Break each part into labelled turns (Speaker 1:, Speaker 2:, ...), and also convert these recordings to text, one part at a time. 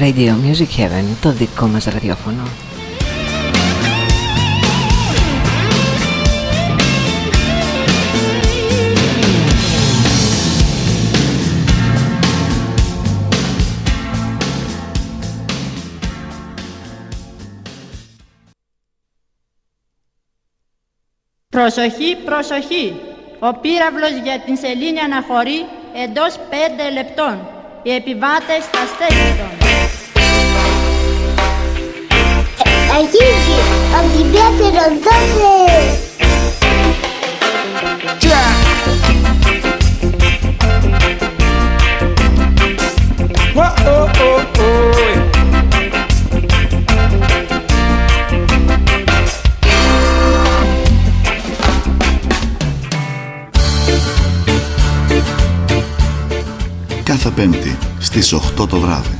Speaker 1: Radio Music Heaven, το δικό μας ραδιόφωνο.
Speaker 2: Προσοχή, προσοχή! Ο πύραυλος για την σελήνη αναχωρεί εντός πέντε λεπτών. Οι επιβάτες στα στέξιτον.
Speaker 3: Αρχίζει από την Πέτρο Δόσε!
Speaker 4: Oh, oh, oh.
Speaker 5: κάθε Πέμπτη στις 8 το βράδυ.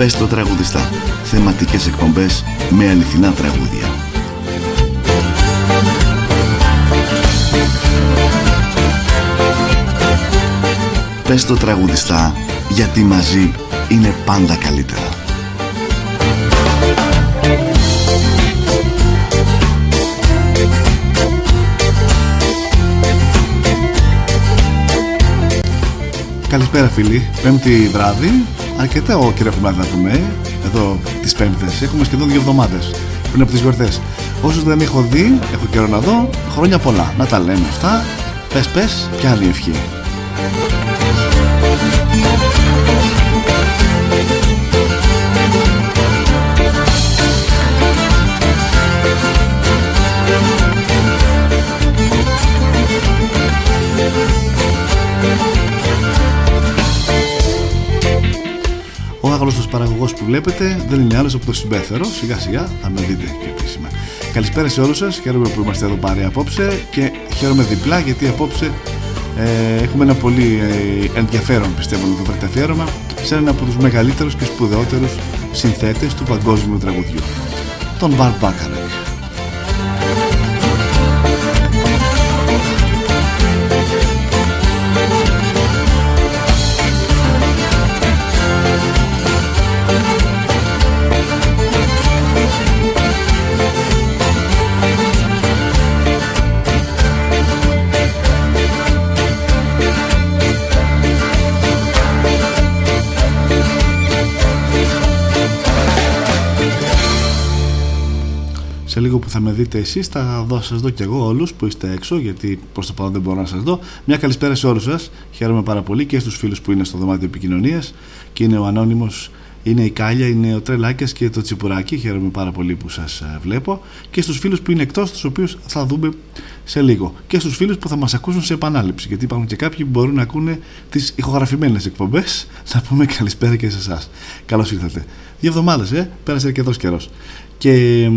Speaker 5: Πες το τραγουδιστά. Θεματικές εκπομπές με αληθινά τραγούδια. Πες το τραγουδιστά γιατί μαζί είναι πάντα καλύτερα. Καλησπέρα φίλοι, πέμπτη βράδυ Αρκετά ο κύριο έχουμε να πούμε Εδώ τις πέμπτες, έχουμε σχεδόν δύο εβδομάδες Πριν από τις γιορτές. Όσους δεν έχω δει, έχω καιρό να δω. Χρόνια πολλά, να τα λέμε αυτά. Πες πες, ποια άλλη ευχή άγνωστος παραγωγός που βλέπετε δεν είναι άλλος από το συμπέθερο. Σιγά σιγά θα με δείτε και επίσημα. Καλησπέρα σε όλους σας. Χαίρομαι που είμαστε εδώ παρέα απόψε και χαίρομαι διπλά γιατί απόψε ε, έχουμε ένα πολύ ε, ενδιαφέρον πιστεύω να το βρείτε αφιέρωμα σε έναν από τους μεγαλύτερους και σπουδαιότερους συνθέτες του παγκόσμιου τραγουδιού. Τον Μπαρ Μπάκαρεκ. λίγο που θα με δείτε εσείς θα δω, σας δω και εγώ όλους που είστε έξω γιατί προς το παρόν δεν μπορώ να σας δω. Μια καλησπέρα σε όλους σας. Χαίρομαι πάρα πολύ και στους φίλους που είναι στο δωμάτιο επικοινωνίας. Και είναι ο Ανώνυμος είναι η Κάλια, είναι ο Τρελάκιας και το Τσιπουράκι. Χαίρομαι πάρα πολύ που σας ε, βλέπω. Και στους φίλους που είναι εκτός τους οποίους θα δούμε σε λίγο. Και στους φίλους που θα μας ακούσουν σε επανάληψη. Γιατί υπάρχουν και κάποιοι που μπορούν να ακούνε τις ηχογραφημένες εκπομπές. Να πούμε καλησπέρα και σε εσάς. Καλώς ήρθατε. Δύο εβδομάδες ε, πέρασε αρκετός καιρός. Και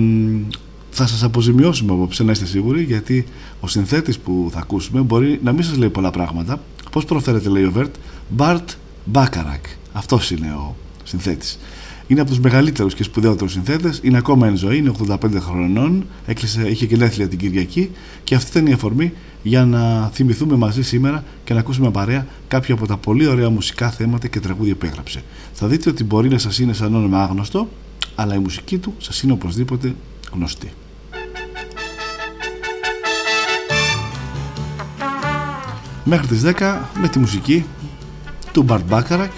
Speaker 5: θα σας αποζημιώσουμε απόψε να είστε σίγουροι γιατί ο συνθέτης που θα ακούσουμε μπορεί να μην σας λέει πολλά πράγματα. Πώς προφέρεται λέει ο Βέρτ; Μπαρτ Μπάκαρακ. Αυτός είναι ο συνθέτης. Είναι από τους μεγαλύτερους και σπουδαίωτερους συνθέτες. Είναι ακόμα εν ζωή, είναι 85 χρονών. Έκλεισε, είχε γενέθλια την Κυριακή. Και αυτή ήταν η αφορμή για να θυμηθούμε μαζί σήμερα και να ακούσουμε παρέα κάποια από τα πολύ ωραία μουσικά θέματα και τραγούδια που έγραψε. Θα δείτε ότι μπορεί να σας είναι σαν όνομα άγνωστο, αλλά η μουσική του σας είναι οπωσδήποτε γνωστή. Μέχρι τις 10 με τη μουσική του Μπαρτ Μπάκαρακ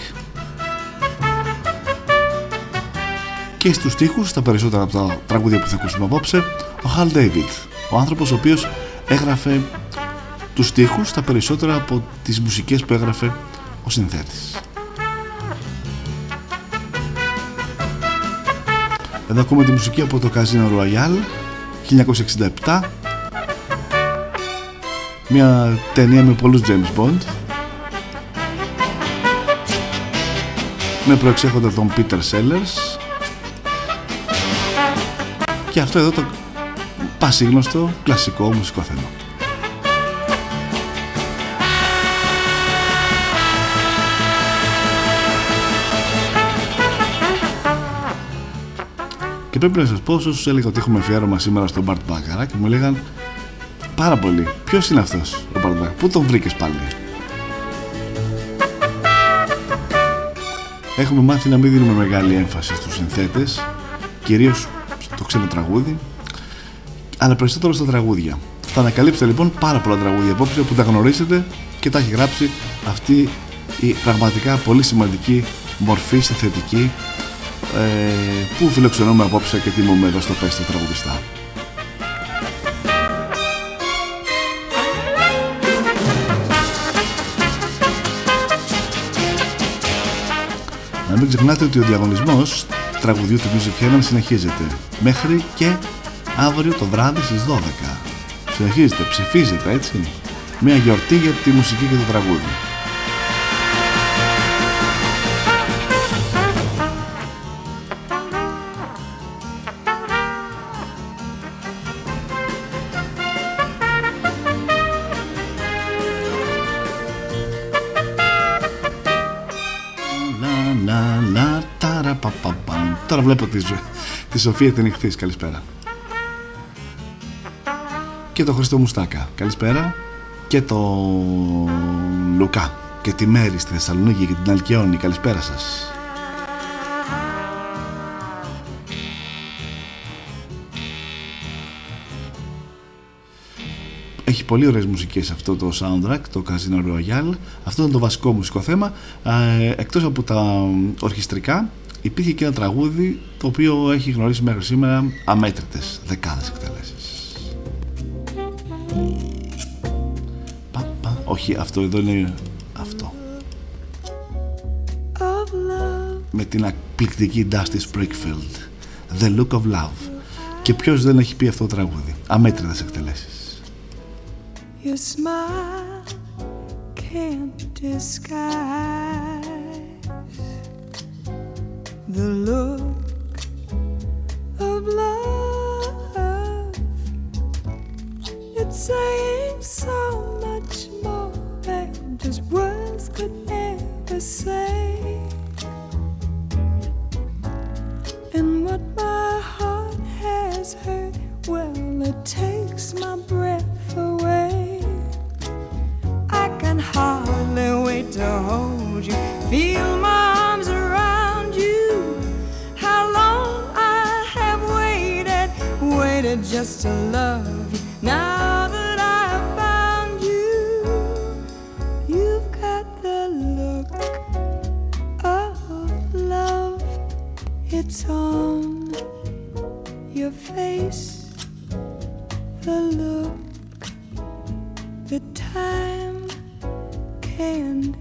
Speaker 5: και στους στίχους, τα περισσότερα από τα τραγούδια που θα ακούσουμε απόψε, ο Χαλ Ντέιβιτ, ο άνθρωπος ο οποίος έγραφε τους στίχους, τα περισσότερα από τις μουσικές που έγραφε ο συνθέτης. Εδώ ακούμε τη μουσική από το Casino Royale 1967 μια ταινία με πολλούς James Bond με προεξέχοντα τον Peter Sellers και αυτό εδώ το πασίγνωστο κλασικό μουσικό θέμα. Και πρέπει να σας πω όσους έλεγα ότι έχουμε αφιέρωμα σήμερα στον Bart Baccarat και μου έλεγαν πάρα πολύ ποιος είναι αυτός ο Bart Baccarat, πού τον βρήκες πάλι; Έχουμε μάθει να μην δίνουμε μεγάλη έμφαση στους συνθέτες, κυρίως στο ξένο τραγούδι, αλλά περισσότερο στα τραγούδια. Θα ανακαλύψετε λοιπόν πάρα πολλά τραγούδια απόψε που τα γνωρίσετε και τα έχει γράψει αυτή η πραγματικά πολύ σημαντική μορφή συνθετική ε, που φιλοξενούμε απόψε και τιμούμε εδώ στο Πέστε Τραγουδιστά. Να μην ξεχνάτε ότι ο διαγωνισμός τραγουδιού του Music Heaven συνεχίζεται μέχρι και αύριο το βράδυ στις 12. Συνεχίζετε, ψηφίζετε έτσι. Μια γιορτή για τη μουσική και το τραγούδι. Τώρα βλέπω τη, τη Σοφία την ηχθής. Καλησπέρα. Και το Χριστό Μουστάκα. Καλησπέρα. Και το Λουκά. Και τη Μέρη στη Θεσσαλονίκη και την Αλκιόνη. Καλησπέρα σας. Έχει πολύ ωραίες μουσικές αυτό το soundtrack, το Casino Royale. Αυτό ήταν το βασικό μουσικό θέμα. Ε, εκτός από τα ορχιστρικά, υπήρχε και ένα τραγούδι το οποίο έχει γνωρίσει μέχρι σήμερα αμέτρητες δεκάδες εκτελέσεις. Πα, πα. Όχι, αυτό εδώ είναι αυτό. Με την εκπληκτική Dusty Springfield. The Look of Love. Και ποιος δεν έχει πει αυτό το τραγούδι; Αμέτρητες εκτελέσεις. Your smile can't disguise the look of love. It's saying so much more than just words could ever say. And what my heart has heard, well, it takes my breath away. I can hardly wait to hold you, feel waited just to love you. Now that I've found you, you've got the look of love. It's on your face, the look, the time can't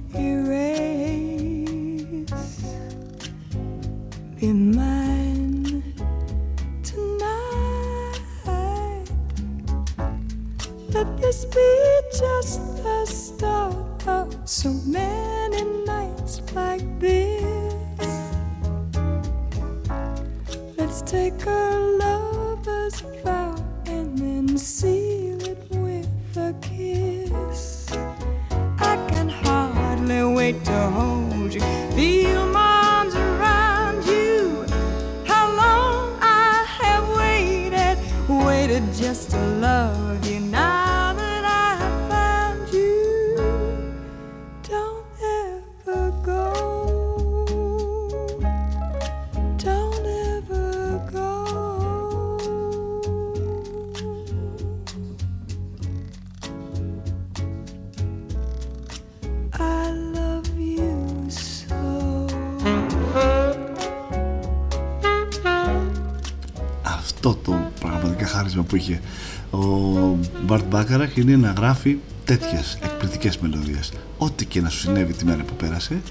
Speaker 5: Μπαρτ Μπάκαραχ είναι να γράφει τέτοιες εκπληκτικές μελωδίες ό,τι και να σου συνέβη τη μέρα που πέρασε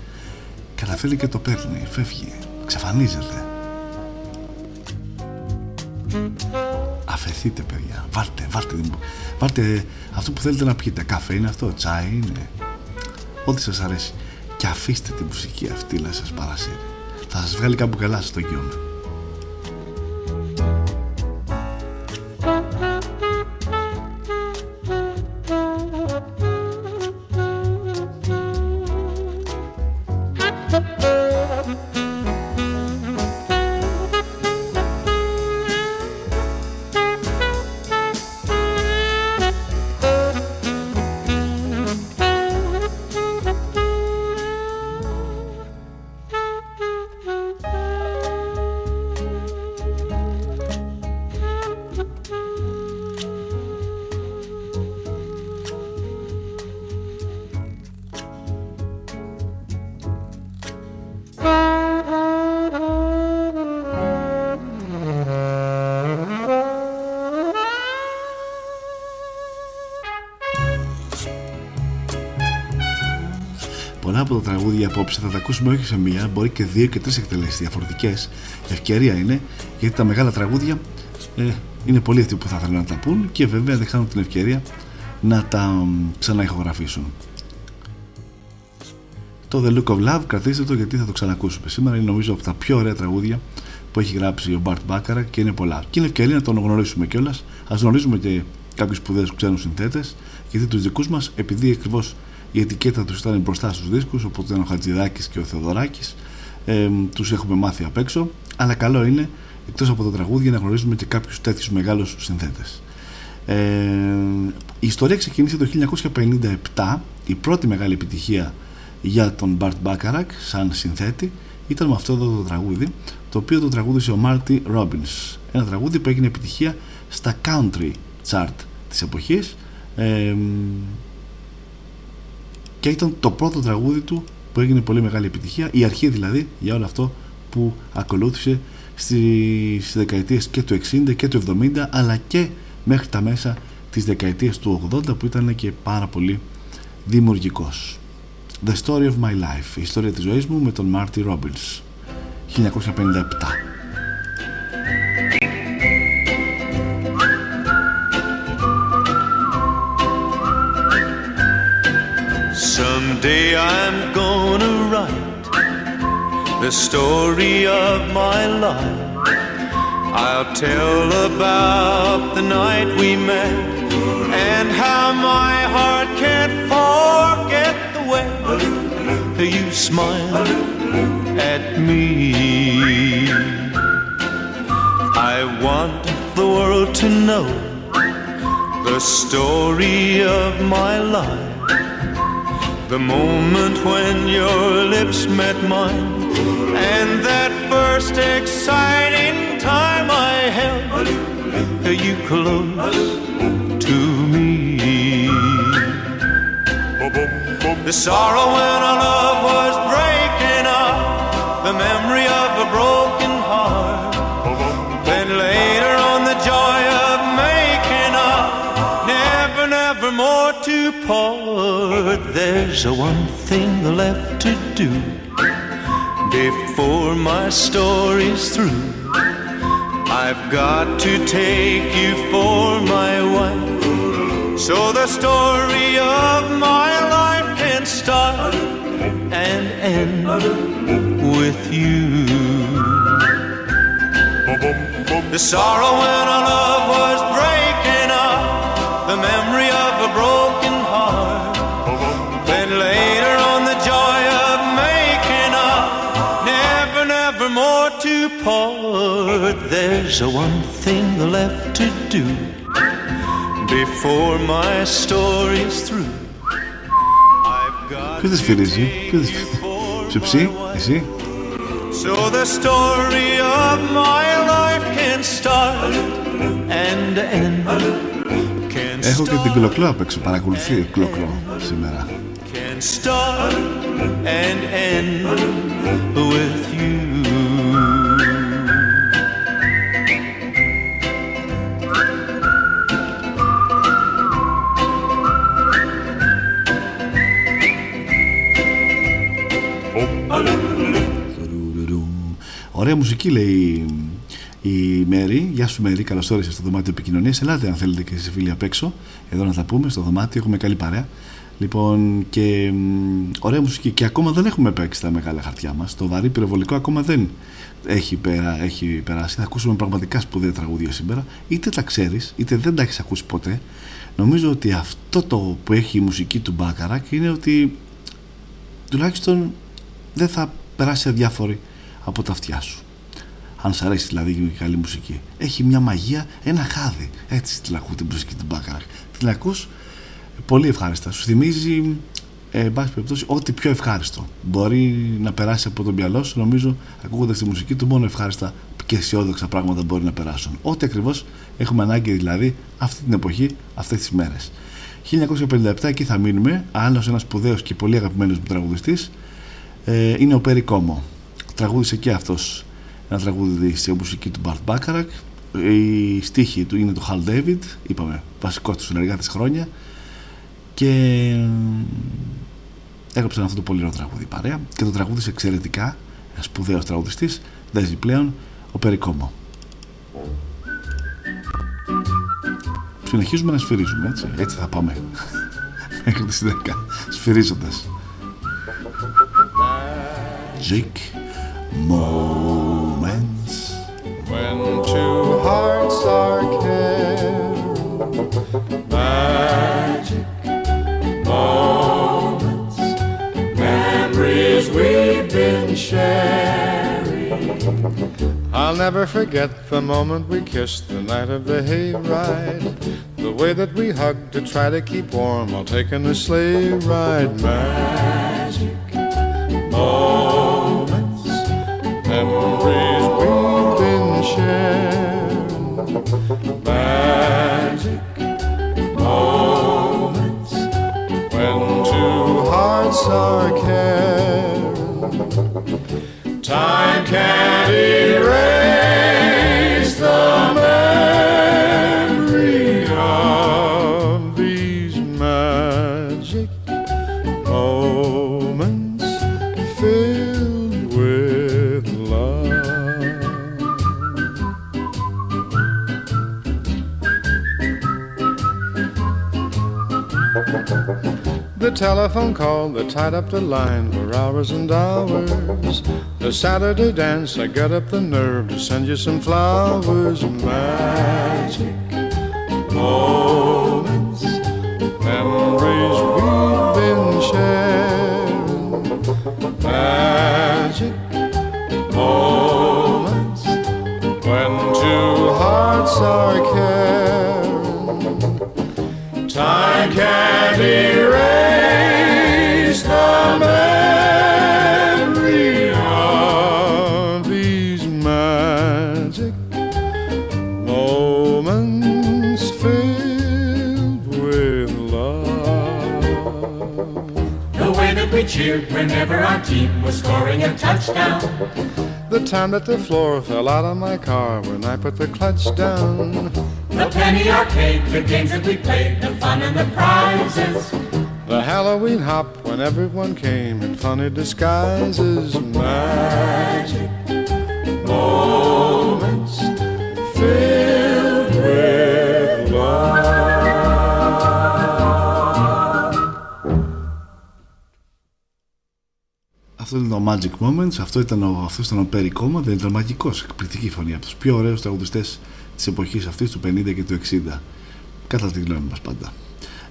Speaker 5: καταφέρει και το παίρνει, φεύγει, ξαφανίζεται Αφαιθείτε παιδιά, βάλτε, βάλτε, βάλτε αυτό που θέλετε να πιείτε. Καφέ είναι αυτό, τσάι είναι, ό,τι σας αρέσει. Και αφήστε τη μουσική αυτή να σας παρασύρει. Θα σας βγάλει κάπου καλά στο γιο απόψε θα τα ακούσουμε όχι σε μία, μπορεί και δύο και τρεις εκτελέσεις διαφορετικές. Ευκαιρία είναι, γιατί τα μεγάλα τραγούδια ε, είναι πολλοί αυτοί που θα θέλουν να τα πούν και βέβαια δεν χάνουν την ευκαιρία να τα ξαναηχογραφήσουν. Το The Look of Love κρατήστε το γιατί θα το ξανακούσουμε. Σήμερα είναι νομίζω από τα πιο ωραία τραγούδια που έχει γράψει ο Μπαρτ Μπάκαρα και είναι πολλά. Και είναι ευκαιρία να τον γνωρίσουμε κιόλας. Α γνωρίζουμε και κάποιους σπουδαίους ξένους συνθέτες, γιατί τους δικούς μας, επειδή ακριβώς η ετικέτα τους ήταν μπροστά στους δίσκους οπότε ήταν ο Χατζηδάκης και ο Θεοδωράκης. Ε, τους έχουμε μάθει απ' έξω αλλά καλό είναι εκτός από τα τραγούδια να γνωρίζουμε και κάποιους τέτοιους μεγάλους συνθέτες. Ε, η ιστορία ξεκίνησε το 1957 η πρώτη μεγάλη επιτυχία για τον Bart Bacharach σαν συνθέτη ήταν με αυτό εδώ το τραγούδι το οποίο το τραγούδισε ο Marty Robbins ένα τραγούδι που έγινε επιτυχία στα country chart της εποχής. Ε, και ήταν το πρώτο τραγούδι του που έγινε πολύ μεγάλη επιτυχία. Η αρχή δηλαδή για όλο αυτό που ακολούθησε στις δεκαετίες και του 60 και του 70 αλλά και μέχρι τα μέσα της δεκαετίας του 80 που ήταν και πάρα πολύ δημιουργικός. The Story of My Life. Η ιστορία της ζωής μου με τον Marty Robbins 1957
Speaker 6: Someday I'm gonna write the story of my life. I'll tell about the night we met and how my heart can't forget the way you smiled at me. I want the world to know the story of my life the moment when your lips met mine, and that first exciting time I held you close to me. The sorrow when our love was breaking There's a one thing left to do before my story's through. I've got to take you for my wife, so the story of my life can start and end with you. The sorrow when our love was breaking up, the memory of part. There's a one thing left to do before my story's through. I've got
Speaker 5: Ποιος δεν σφυρίζει, ποιος δεν Ψεψί, εσύ
Speaker 6: So the story of my life can start and end. Can
Speaker 5: Έχω και την κλοκλό απ' έξω, παρακολουθεί κλοκλό σήμερα
Speaker 6: can start and end with you.
Speaker 5: Ωραία μουσική λέει η Μέρη. Γεια σου Μέρη, καλώς όρισες στο δωμάτιο επικοινωνίας. Ελάτε αν θέλετε και εσεί φίλοι απ' έξω. Εδώ να τα πούμε στο δωμάτιο, έχουμε καλή παρέα. Λοιπόν, και μ, ωραία μουσική. Και ακόμα δεν έχουμε παίξει τα μεγάλα χαρτιά μας. Το βαρύ πυροβολικό ακόμα δεν έχει, περα, έχει περάσει. Θα ακούσουμε πραγματικά σπουδαία τραγούδια σήμερα. Είτε τα ξέρεις, είτε δεν τα έχεις ακούσει ποτέ. Νομίζω ότι αυτό το που έχει η μουσική του Μπάκαρακ είναι ότι τουλάχιστον δεν θα περάσει αδιάφορη από τα αυτιά σου. Αν σ' αρέσει δηλαδή η καλή μουσική. Έχει μια μαγεία, ένα χάδι. Έτσι την ακούω την μουσική του Μπάκαρακ. Την ακούς πολύ ευχάριστα. Σου θυμίζει, ε, εν πάση περιπτώσει, ό,τι πιο ευχάριστο μπορεί να περάσει από το μυαλό σου. Νομίζω, ακούγοντας τη μουσική του, μόνο ευχάριστα και αισιόδοξα πράγματα μπορεί να περάσουν. Ό,τι ακριβώς έχουμε ανάγκη δηλαδή αυτή την εποχή, αυτές τις μέρες. 1957 εκεί θα μείνουμε. Άλλος ένας σπουδαίος και πολύ αγαπημένος μου τραγουδιστής ε, είναι ο Πέρι Κόμο. Τραγούδισε και αυτός ένα τραγούδι σε μουσική του Μπαρτ Μπάκαρακ. Η στίχη του είναι του Χαλ Ντέιβιντ, είπαμε, βασικό του συνεργάτη χρόνια. Και έγραψαν αυτό το πολύ ωραίο τραγούδι παρέα και το τραγούδισε εξαιρετικά. Ένας σπουδαίος τραγουδιστής, δεν ζει πλέον, ο Πέρι Κόμο. Συνεχίζουμε να σφυρίζουμε, έτσι. Έτσι θα πάμε. Μέχρι τις 10. Σφυρίζοντας. Magic moments.
Speaker 4: When two hearts are caring, magic moments, memories we've been sharing. I'll never forget the moment we kissed the night of the hayride. The way that we hugged to try to keep warm while taking a sleigh ride. Magic moments, hearts are. Time can't erase telephone call that tied up the line for hours and hours. The Saturday dance, I got up the nerve to send you some flowers. Magic moments, memories we've been sharing. Magic moments when two hearts are caring. Time can't erase
Speaker 7: cheered whenever our team was scoring a touchdown.
Speaker 4: The time that the floor fell out of my car when I put the clutch down.
Speaker 7: The penny arcade, the games that we played, the fun and the prizes.
Speaker 4: The Halloween hop when everyone came in funny disguises. Magic moments
Speaker 5: Αυτό ήταν το Magic Moments, αυτό ήταν ο, αυτός ήταν ο Perry Como, δεν ήταν μαγικός, εκπληκτική φωνή από τους πιο ωραίους τραγουδιστές της εποχής αυτής του 50 και του 60 κατά τη γνώμη μας πάντα.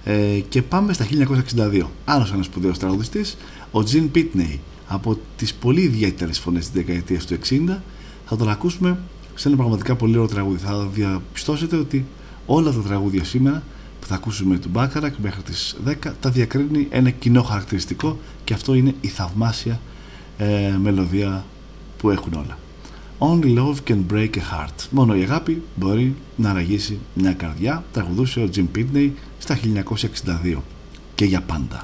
Speaker 5: Ε, και πάμε στα 1962 άλλος ένας σπουδαίος τραγουδιστής ο Gene Pitney από τις πολύ ιδιαίτερες φωνές της δεκαετίας του 60 θα τον ακούσουμε σε ένα πραγματικά πολύ ωραίο τραγούδι. Θα διαπιστώσετε ότι όλα τα τραγούδια σήμερα που θα ακούσουμε του Μπάκαρακ μέχρι τις 10 τα διακρίνει ένα κοινό χαρακτηριστικό και αυτό είναι η θαυμάσια ε, μελωδία που έχουν όλα Only love can break a heart. Μόνο η αγάπη μπορεί να ραγίσει μια καρδιά. Τραγουδούσε ο Jim Pitney στα 1962 και για πάντα.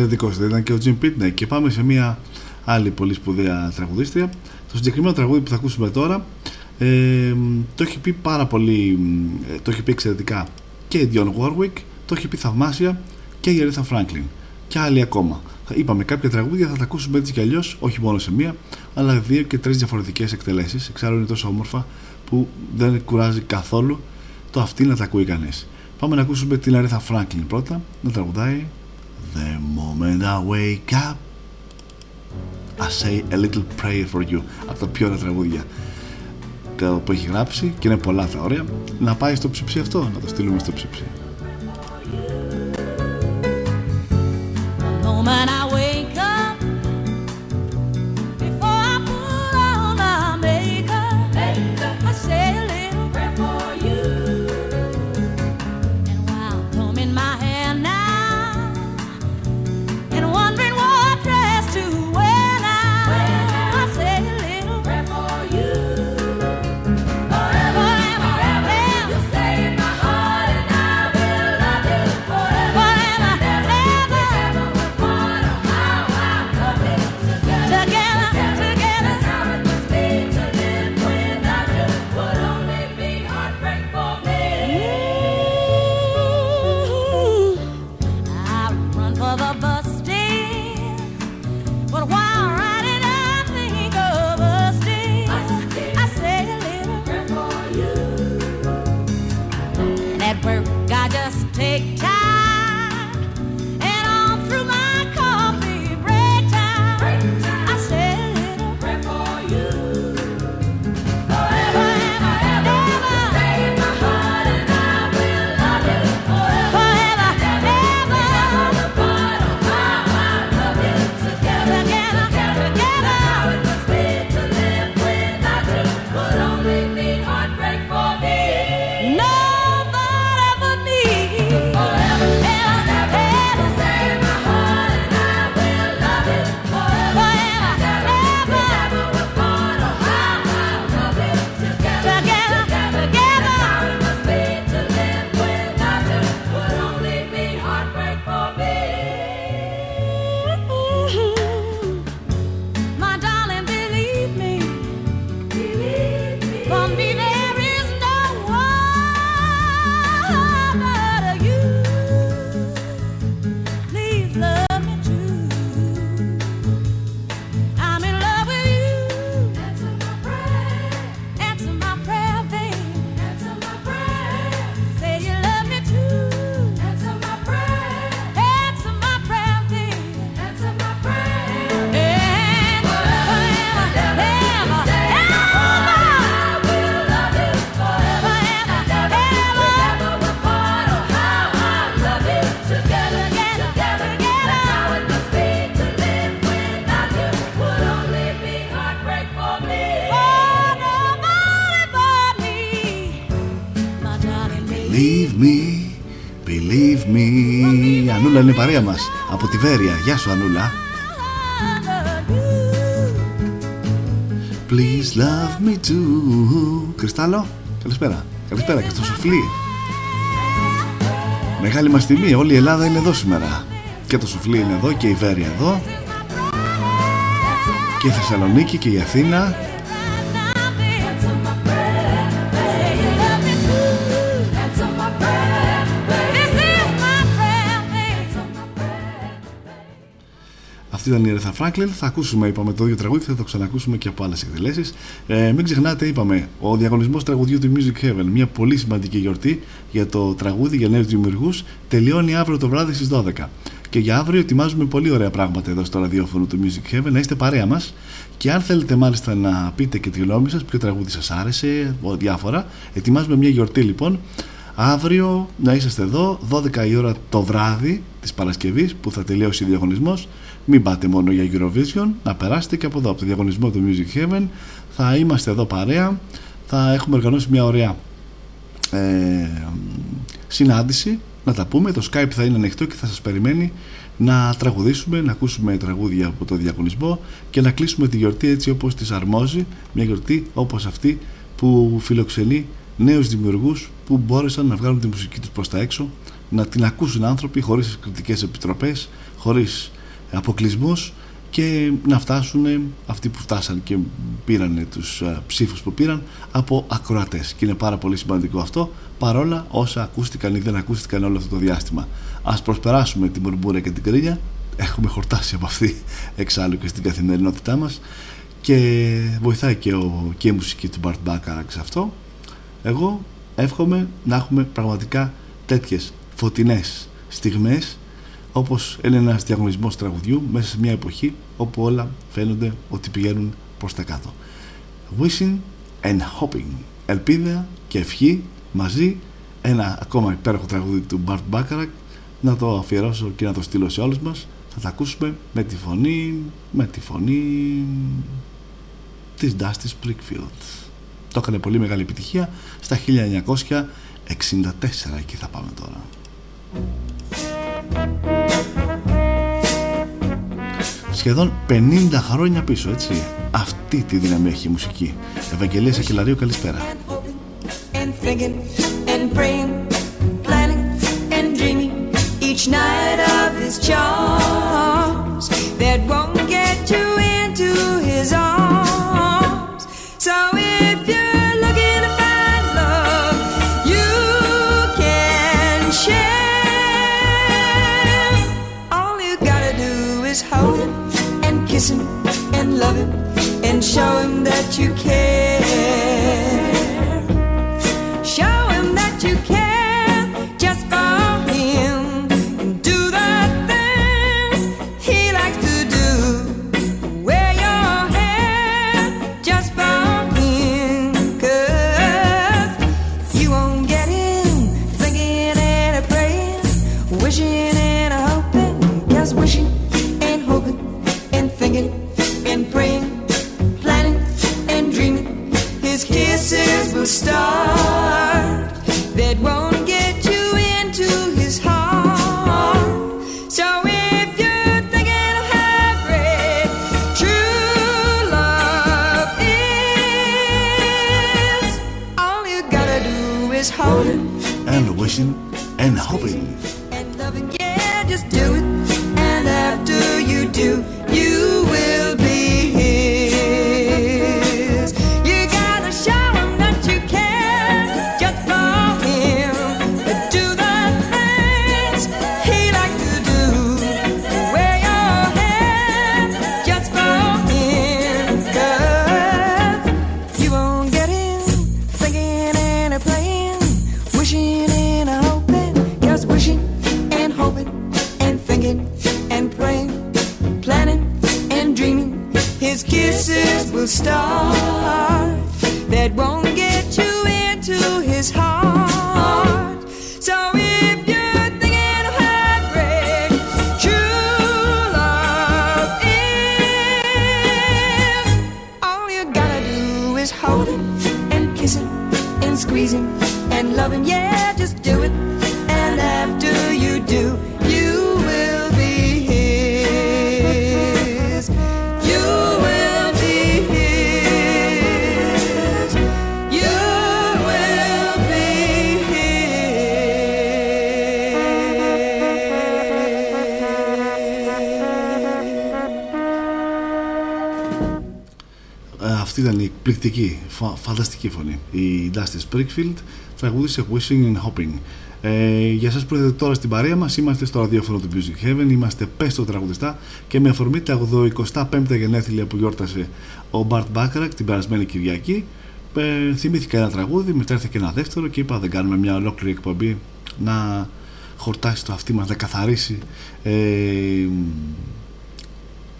Speaker 5: Α, εξαιρετικός δεν ήταν και ο Jim Pitney. Και πάμε σε μια άλλη πολύ σπουδαία τραγουδίστρια. Το συγκεκριμένο τραγούδι που θα ακούσουμε τώρα ε, το έχει πει πάρα πολύ ε, το έχει πει εξαιρετικά και η Dion Warwick το έχει πει θαυμάσια και η Aretha Franklin. Και άλλοι ακόμα. Είπαμε κάποια τραγούδια θα τα ακούσουμε έτσι κι αλλιώς όχι μόνο σε μία αλλά δύο και τρεις διαφορετικές εκτελέσεις. Εξάλλου είναι τόσο όμορφα που δεν κουράζει καθόλου το αυτή να τα ακούει κανείς. Πάμε να ακούσουμε την Aretha Franklin πρώτα να τραγουδάει The moment I wake up I say a little prayer for you. Από τα πιο ωραία τραγούδια. Τα- που έχει γράψει και είναι πολλά τα ωραία. Να πάει στο ψιψί αυτό να το στείλουμε στο ψιψί Ανούλα είναι η παρέα μας από τη Βέρεια. Γεια σου Ανούλα. Please love me too. Κρυστάλλο, καλησπέρα. Καλησπέρα και στο σουφλί. Μεγάλη μας τιμή, όλη η Ελλάδα είναι εδώ σήμερα. Και το σουφλί είναι εδώ και η Βέρεια εδώ. Και η Θεσσαλονίκη και η Αθήνα. Αυτή ήταν η Ρεθα Φράγκλιν. Θα ακούσουμε, είπαμε, το ίδιο τραγούδι, θα το ξανακούσουμε και από άλλες εκδηλώσει. Ε, μην ξεχνάτε, είπαμε, ο διαγωνισμός τραγουδιού του Music Heaven, μια πολύ σημαντική γιορτή για το τραγούδι για νέους δημιουργούς, τελειώνει αύριο το βράδυ στις 12. Και για αύριο ετοιμάζουμε πολύ ωραία πράγματα εδώ στο ραδιόφωνο του Music Heaven. Να είστε παρέα μας. Και αν θέλετε μάλιστα να πείτε και τη γνώμη σας, ποιο τραγούδι σας άρεσε, διάφορα. Ετοιμάζουμε μια γιορτή λοιπόν. Αύριο να είσαστε εδώ, 12 η ώρα το βράδυ της Παρασκευής που θα τελειώσει ο διαγωνισμός. Μην πάτε μόνο για Eurovision, να περάσετε και από εδώ, από το διαγωνισμό του Music Heaven. Θα είμαστε εδώ παρέα. Θα έχουμε οργανώσει μια ωραία ε, συνάντηση να τα πούμε. Το Skype θα είναι ανοιχτό και θα σας περιμένει να τραγουδήσουμε, να ακούσουμε τραγούδια από το διαγωνισμό και να κλείσουμε τη γιορτή έτσι όπως της αρμόζει. Μια γιορτή όπως αυτή που φιλοξενεί νέους δημιουργούς που μπόρεσαν να βγάλουν τη μουσική τους προς τα έξω, να την ακούσουν άνθρωποι χωρίς κριτικές επιτροπές, χωρίς αποκλεισμούς και να φτάσουν αυτοί που φτάσαν και πήραν τους ε, ψήφους που πήραν από ακροατές. Και είναι πάρα πολύ σημαντικό αυτό παρόλα όσα ακούστηκαν ή δεν ακούστηκαν όλο αυτό το διάστημα. Ας προσπεράσουμε την μουρμούρα και την κρίνια έχουμε χορτάσει από αυτή εξάλλου και στην καθημερινότητά μας. Και βοηθάει και, ο, και η μουσική του Bart Bacharach σε αυτό. Εγώ εύχομαι να έχουμε πραγματικά τέτοιες φωτεινές στιγμές όπως είναι ένας διαγωνισμός τραγουδιού μέσα σε μια εποχή όπου όλα φαίνονται ότι πηγαίνουν προς τα κάτω. Wishing and hoping. Ελπίδα και ευχή μαζί. Ένα ακόμα υπέροχο τραγούδι του Bart Bacharach. Να το αφιερώσω και να το στείλω σε όλους μας. Θα τα ακούσουμε με τη φωνή με τη φωνή της Dusty Springfield. Το έκανε πολύ μεγάλη επιτυχία στα 1964 εκεί θα πάμε τώρα σχεδόν 50 χρόνια πίσω έτσι. Αυτή τη δύναμη έχει η μουσική. Ευαγγελία Σακελαρίου καλησπέρα.
Speaker 8: And And and him, and show him that you care. Is hold it
Speaker 5: and wishing and hoping
Speaker 8: and loving, yeah, just do it. And after you do, you that won't
Speaker 5: εκπληκτική, φα- φανταστική φωνή. Η Dusty Springfield τραγούδισε Wishing and Hoping. Ε, για εσάς που είστε τώρα στην παρέα μας, είμαστε στο ραδιόφωνο του Music Heaven, είμαστε πες στο τραγουδιστά και με αφορμή τα 85 γενέθλια που γιόρτασε ο Bart Bacharach την περασμένη Κυριακή, ε, θυμήθηκα ένα τραγούδι, μετά ήρθε και ένα δεύτερο και είπα δεν κάνουμε μια ολόκληρη εκπομπή να χορτάσει το αυτί μας, να καθαρίσει ε,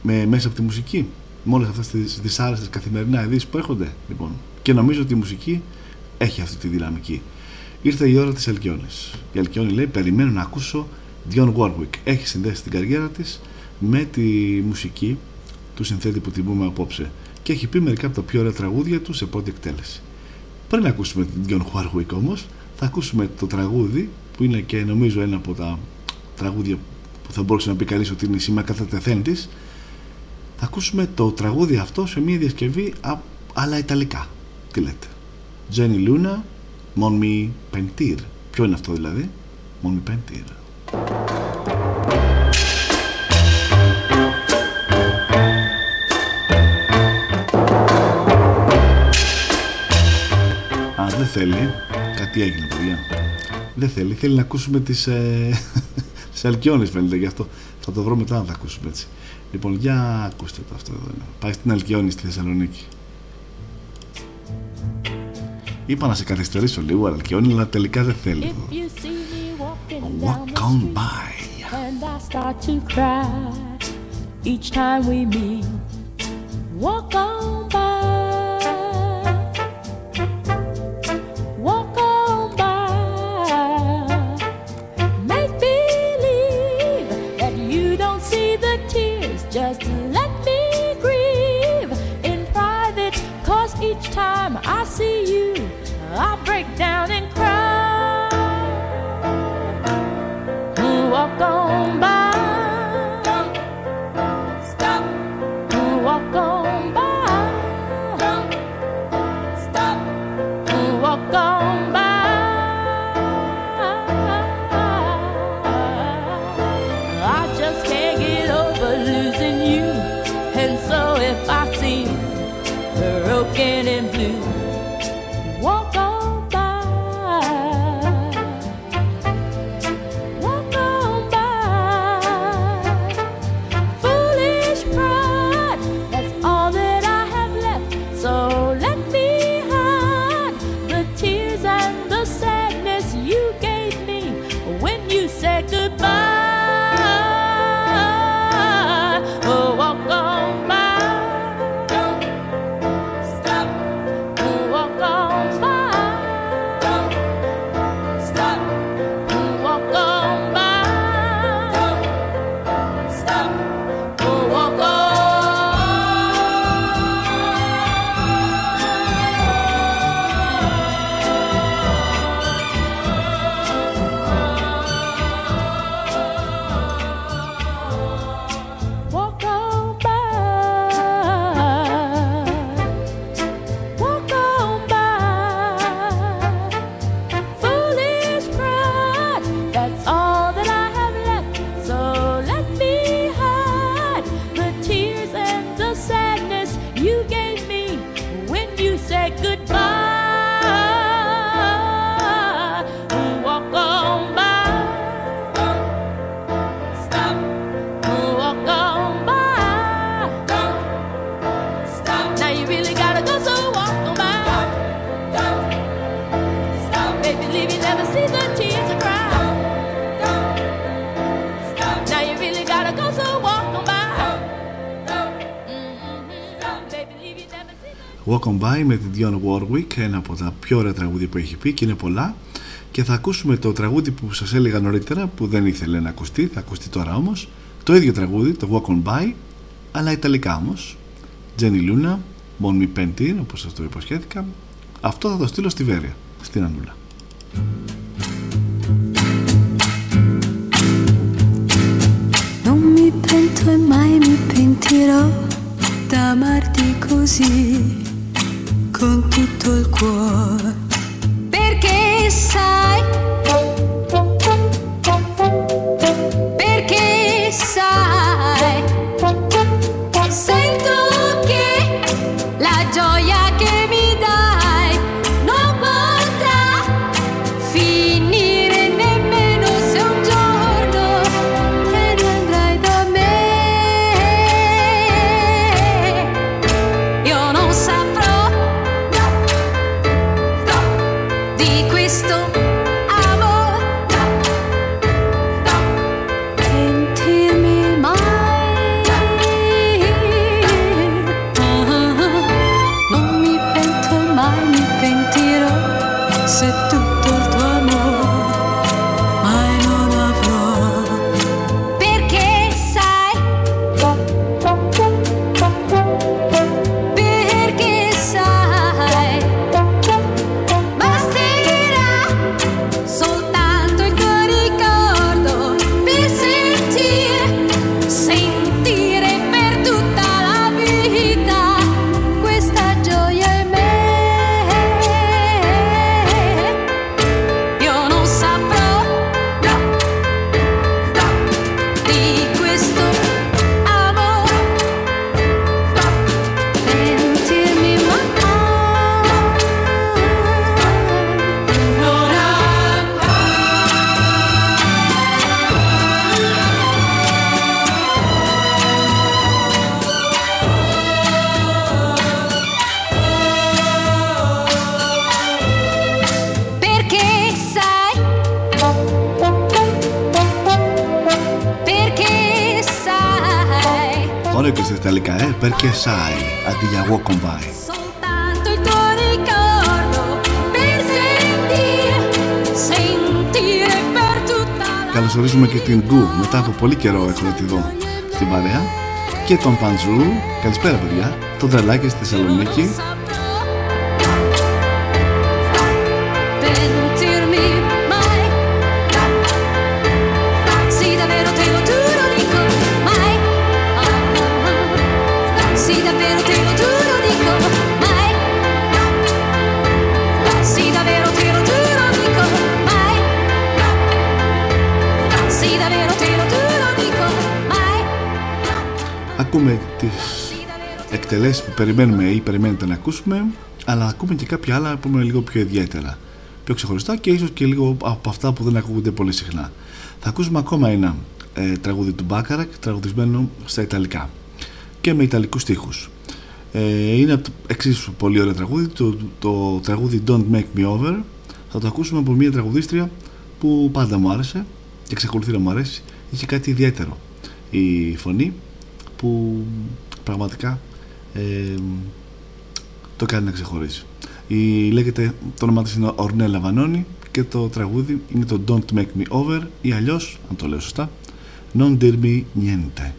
Speaker 5: με, μέσα από τη μουσική με όλες αυτές τις δυσάρεστες καθημερινά ειδήσεις που έρχονται λοιπόν. και νομίζω ότι η μουσική έχει αυτή τη δυναμική. Ήρθε η ώρα της Ελκιόνης η Ελκιόνη λέει περιμένω να ακούσω Dion Warwick έχει συνδέσει την καριέρα της με τη μουσική του συνθέτη που τιμούμε απόψε και έχει πει μερικά από τα πιο ωραία τραγούδια του σε πρώτη εκτέλεση. Πριν ακούσουμε την Dion Warwick όμως θα ακούσουμε το τραγούδι που είναι και νομίζω ένα από τα τραγούδια που θα μπορούσε να πει κανείς ότι είναι η σήμα κατά τεθέν της θα ακούσουμε το τραγούδι αυτό σε μια διασκευή α, αλλά ιταλικά. Τι λέτε; Jenny Luna, Mon mi pentir. Ποιο είναι αυτό δηλαδή; Mon mi pentir. Α, δεν θέλει. Κάτι έγινε, παιδιά. Δεν θέλει. Θέλει να ακούσουμε τις, ε, τις Αλκιόνες φαίνεται γι' αυτό. Θα το βρω μετά να τα ακούσουμε έτσι. Λοιπόν, για ακούστε το αυτό εδώ. Πάει στην Αλκιόνη στη Θεσσαλονίκη. Είπα να σε καθυστερήσω λίγο, Αλκιόνη, αλλά τελικά δεν θέλει.
Speaker 9: If you see me walking down
Speaker 5: Walk
Speaker 9: the
Speaker 5: on
Speaker 9: street
Speaker 5: by.
Speaker 9: and I start to cry each time we meet, walk on by, Just let me grieve in private. Cause each time I see you, I break down the Walk on by
Speaker 5: με την Dion Warwick, ένα από τα πιο ωραία τραγούδια που έχει πει και είναι πολλά. Και θα ακούσουμε το τραγούδι που σας έλεγα νωρίτερα που δεν ήθελε να ακουστεί, θα ακουστεί τώρα όμως. Το ίδιο τραγούδι, το Walk on by, αλλά ιταλικά όμως. Jenny Luna, Mon mi pentir, όπως σας το υποσχέθηκα. Αυτό θα το στείλω στη Βέρεια, στην Ανούλα. Ε. Perché sai, αντί για walk on by.
Speaker 10: Soltanto il tuo ricordo per sentire, sentire per tutta la
Speaker 5: Καλωσορίζουμε και την Γκου μετά από πολύ καιρό έχω να τη δω στην παρέα και τον Παντζού. Καλησπέρα, παιδιά. Τον Τρελάκη στη Θεσσαλονίκη. Εκτελέσεις που περιμένουμε ή περιμένετε να ακούσουμε αλλά ακούμε και κάποια άλλα που είναι λίγο πιο ιδιαίτερα πιο ξεχωριστά και ίσως και λίγο από αυτά που δεν ακούγονται πολύ συχνά. Θα ακούσουμε ακόμα ένα ε, τραγούδι του Μπάκαρακ τραγουδισμένο στα Ιταλικά και με Ιταλικούς στίχους. Ε, είναι από το εξίσου πολύ ωραίο τραγούδι το, το τραγούδι Don't Make Me Over. Θα το ακούσουμε από μια τραγουδίστρια που πάντα μου άρεσε και εξακολουθεί να μου αρέσει. Είχε κάτι ιδιαίτερο η φωνή που πραγματικά ε, το κάνει να ξεχωρίσει. Η, λέγεται, το όνομά της είναι Ορνέλα Βανόνι και το τραγούδι είναι το Don't Make Me Over ή αλλιώς, αν το λέω σωστά, Non Dirmi Niente.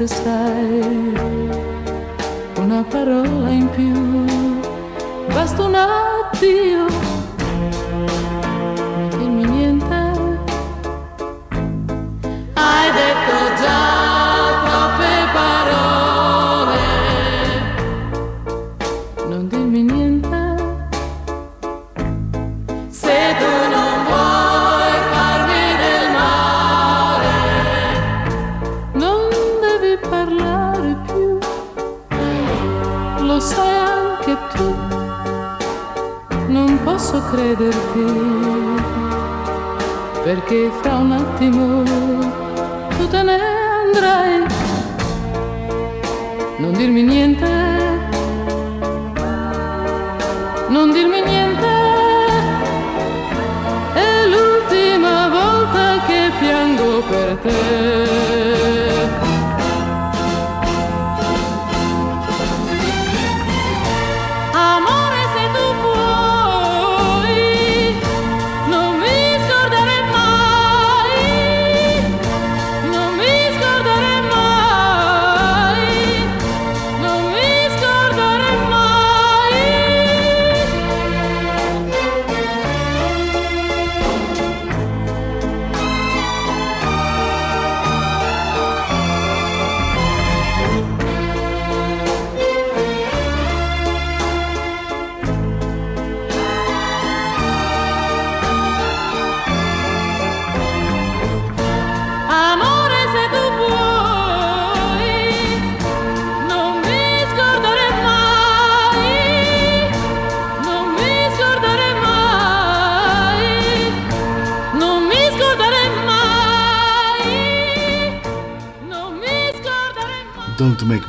Speaker 11: Niente, sai. Una parola in più, basta un addio. Crederti, perché fra un attimo tu te ne andrai. Non dirmi niente, non dirmi niente, è l'ultima volta che piango per te.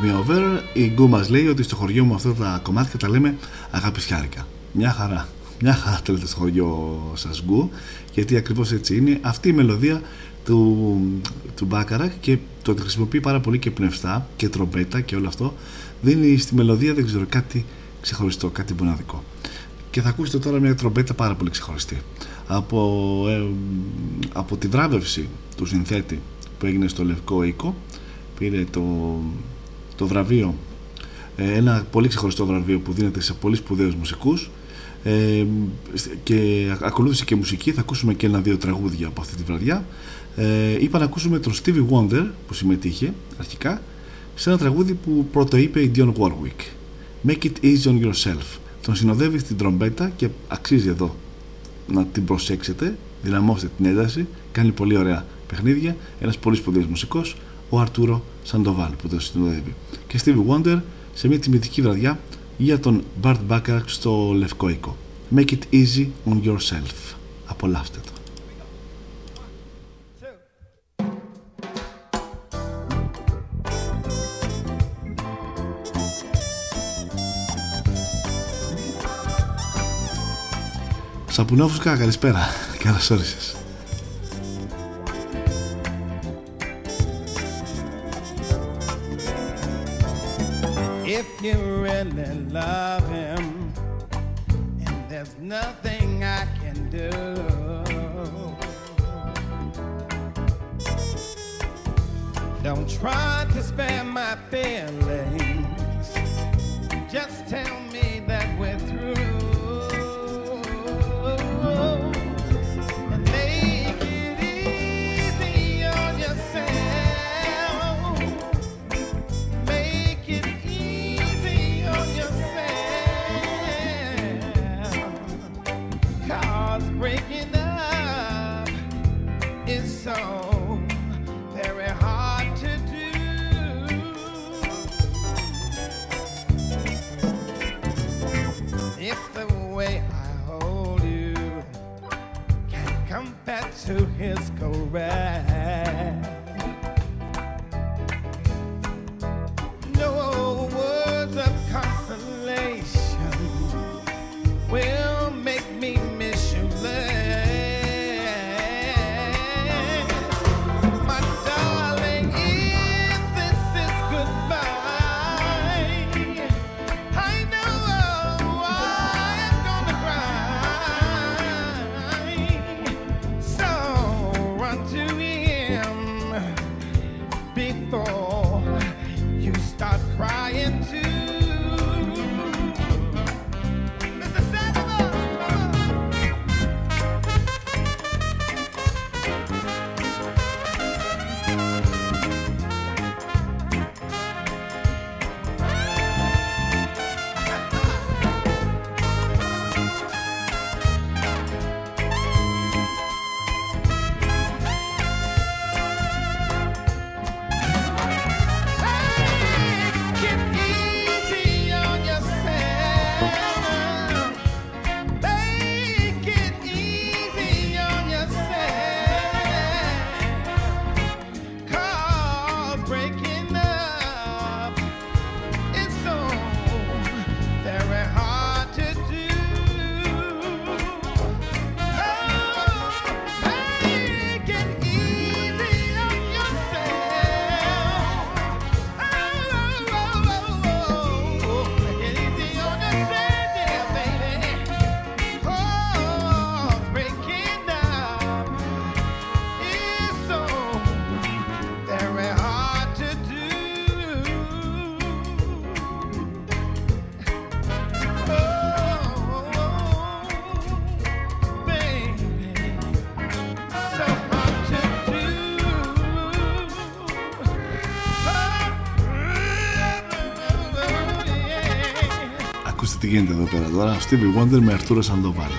Speaker 5: Me Over. Η Γκου μας λέει ότι στο χωριό μου αυτά τα κομμάτια τα λέμε αγαπησιάρικα. Μια χαρά. Μια χαρά το λέτε στο χωριό σας Γκου, γιατί ακριβώς έτσι είναι. Αυτή η μελωδία του, του Μπάκαρακ και το ότι χρησιμοποιεί πάρα πολύ και πνευστά και τρομπέτα και όλο αυτό δίνει στη μελωδία δεν ξέρω κάτι ξεχωριστό, κάτι μοναδικό. Και θα ακούσετε τώρα μια τρομπέτα πάρα πολύ ξεχωριστή. Από, ε, από τη βράβευση του συνθέτη που έγινε στο Λευκό Οίκο πήρε το, το βραβείο. Ε, ένα πολύ ξεχωριστό βραβείο που δίνεται σε πολύ σπουδαίους μουσικούς. Ε, και ακολούθησε και μουσική. Θα ακούσουμε και ένα-δύο τραγούδια από αυτή τη βραδιά. Ε, είπα να ακούσουμε τον Stevie Wonder που συμμετείχε αρχικά σε ένα τραγούδι που πρώτο είπε η Dionne Warwick. Make it easy on yourself τον συνοδεύει στην τρομπέτα και αξίζει εδώ να την προσέξετε. Δυναμώστε την ένταση. Κάνει πολύ ωραία παιχνίδια. Ένας πολύ σπουδαίος μουσικός ο Αρτούρο Σαντοβάλ που τον συνοδεύει και Stevie Wonder σε μια τιμητική βραδιά για τον Bart Bacharach στο Λευκό Οίκο Make it easy on yourself απολαύστε το Σαπουνόφουσκα, καλησπέρα. Καλώς όρισες.
Speaker 12: Really love him, and there's nothing I can do. Don't try to spare my feelings. Just tell me alright.
Speaker 5: Γίνεται εδώ πέρα τώρα. Stevie Wonder με Αρτούρο Σαντοβάλ.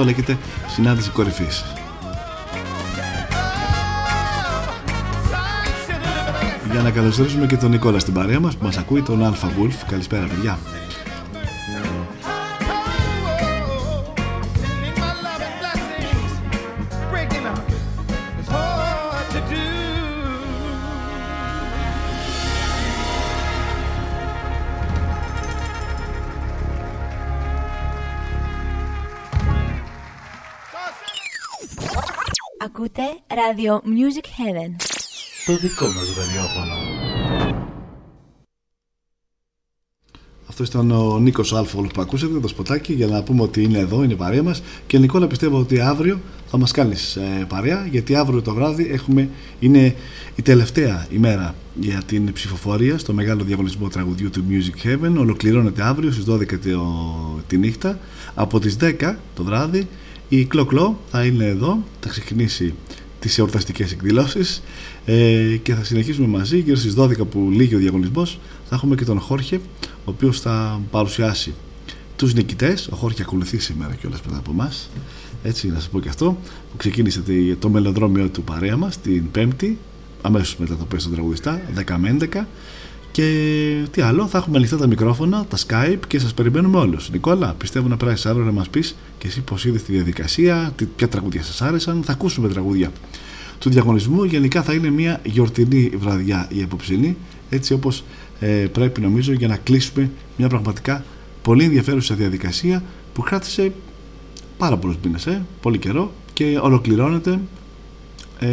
Speaker 5: Αυτό λέγεται συνάντηση κορυφής. Για να καλωσορίσουμε και τον Νικόλα στην παρέα μας που μας ακούει τον Αλφα Wolf. Καλησπέρα παιδιά. Το δικό μας ραδιόφωνο. Αυτό ήταν ο Νίκος Αλφόλ που ακούσατε το σποτάκι για να πούμε ότι είναι εδώ, είναι παρέα μας. Και Νικόλα, πιστεύω ότι αύριο θα μας κάνεις παρέα, γιατί αύριο το βράδυ έχουμε, είναι η τελευταία ημέρα για την ψηφοφορία στο μεγάλο διαγωνισμό τραγουδιού του Music Heaven. Ολοκληρώνεται αύριο στις 12 το- τη νύχτα. Από τις 10 το βράδυ η Κλοκλό θα είναι εδώ, θα ξεκινήσει τις εορταστικές εκδηλώσεις ε, και θα συνεχίσουμε μαζί γύρω στις 12 που λύγει ο διαγωνισμός θα έχουμε και τον Χόρχε ο οποίος θα παρουσιάσει τους νικητές ο Χόρχε ακολουθεί σήμερα κιόλας μετά από εμάς. έτσι να σας πω και αυτό που ξεκίνησε τη- το μελοδρόμιο του παρέα μας την Πέμπτη αμέσως μετά το πες στον τραγουδιστά 10 με 11 και τι άλλο, θα έχουμε ανοιχτά τα μικρόφωνα, τα Skype και σας περιμένουμε όλους. Νικόλα, πιστεύω να πράσεις άλλο να μας πεις και εσύ πώς είδες τη διαδικασία, τι- ποια τραγούδια σας άρεσαν, θα ακούσουμε τραγούδια του διαγωνισμού. Γενικά θα είναι μια γιορτινή βραδιά η απόψινή, έτσι όπως ε, πρέπει νομίζω για να κλείσουμε μια πραγματικά πολύ ενδιαφέρουσα διαδικασία που κράτησε πάρα πολλούς μήνες, ε, πολύ καιρό και ολοκληρώνεται ε,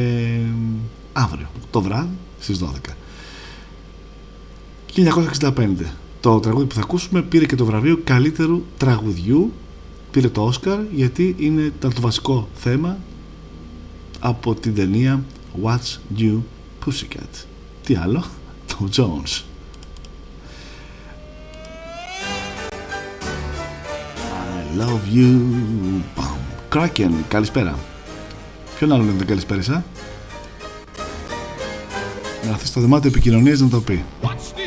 Speaker 5: αύριο το βράδυ στις 12. 1965 το τραγούδι που θα ακούσουμε πήρε και το βραβείο καλύτερου τραγουδιού. Πήρε το Όσκαρ γιατί είναι, ήταν το βασικό θέμα από την ταινία What's New Pussycat. Τι άλλο; Το Jones. I love you. Bam. Kraken καλησπέρα. Ποιον άλλον δεν καλησπέρισα; Να έρθει στο δωμάτιο επικοινωνίας να το πει.
Speaker 6: What's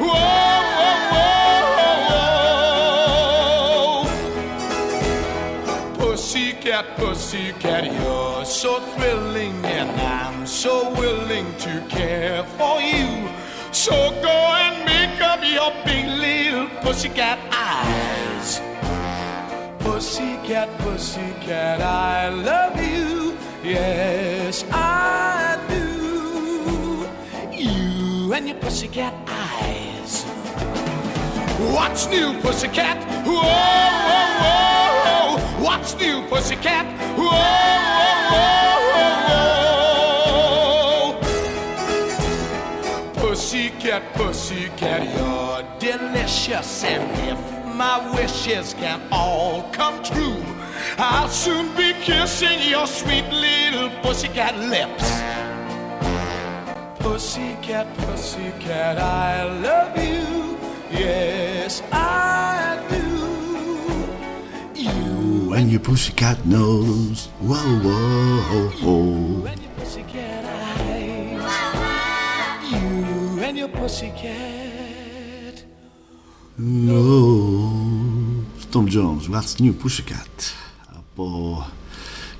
Speaker 6: Whoa, whoa, whoa. Pussycat, pussycat, you're so thrilling, and I'm so willing to care for you. So go and make up your big little pussycat eyes. Pussycat, pussycat, I love you. Yes, I do. And your pussycat eyes. What's new, pussycat? Whoa, whoa, whoa. What's new, pussycat? Whoa, whoa, whoa, whoa. Pussycat, pussycat, you're delicious. And if my wishes can all come true, I'll soon be kissing your sweet little pussycat lips. pussycat, pussycat, I love you. Yes, I do. You
Speaker 5: When your pussycat knows. Whoa, whoa, whoa.
Speaker 6: and your pussycat eyes. You and your pussycat.
Speaker 5: No. Tom Jones, What's New Pussycat. Από...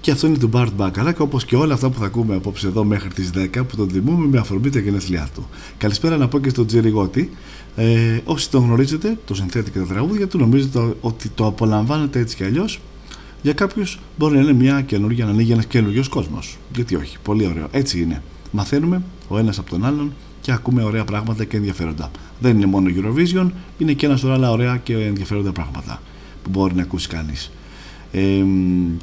Speaker 5: Και αυτό είναι του Bart Bacharach, όπως και όλα αυτά που θα ακούμε απόψε εδώ μέχρι τις 10 που τον τιμούμε με αφορμή τα γενέθλιά του. Καλησπέρα να πω και στον Τζέρι Γότη. Ε, όσοι τον γνωρίζετε, το συνθέτει και τα τραγούδια του, νομίζετε ότι το απολαμβάνετε έτσι κι αλλιώς. Για κάποιους μπορεί να είναι μια καινούργια, να ανοίγει ένας καινούριος κόσμος. Γιατί όχι, πολύ ωραίο. Έτσι είναι. Μαθαίνουμε ο ένας από τον άλλον και ακούμε ωραία πράγματα και ενδιαφέροντα. Δεν είναι μόνο Eurovision, είναι και ένα σωρό άλλα ωραία και ενδιαφέροντα πράγματα που μπορεί να ακούσει κανείς. Ε,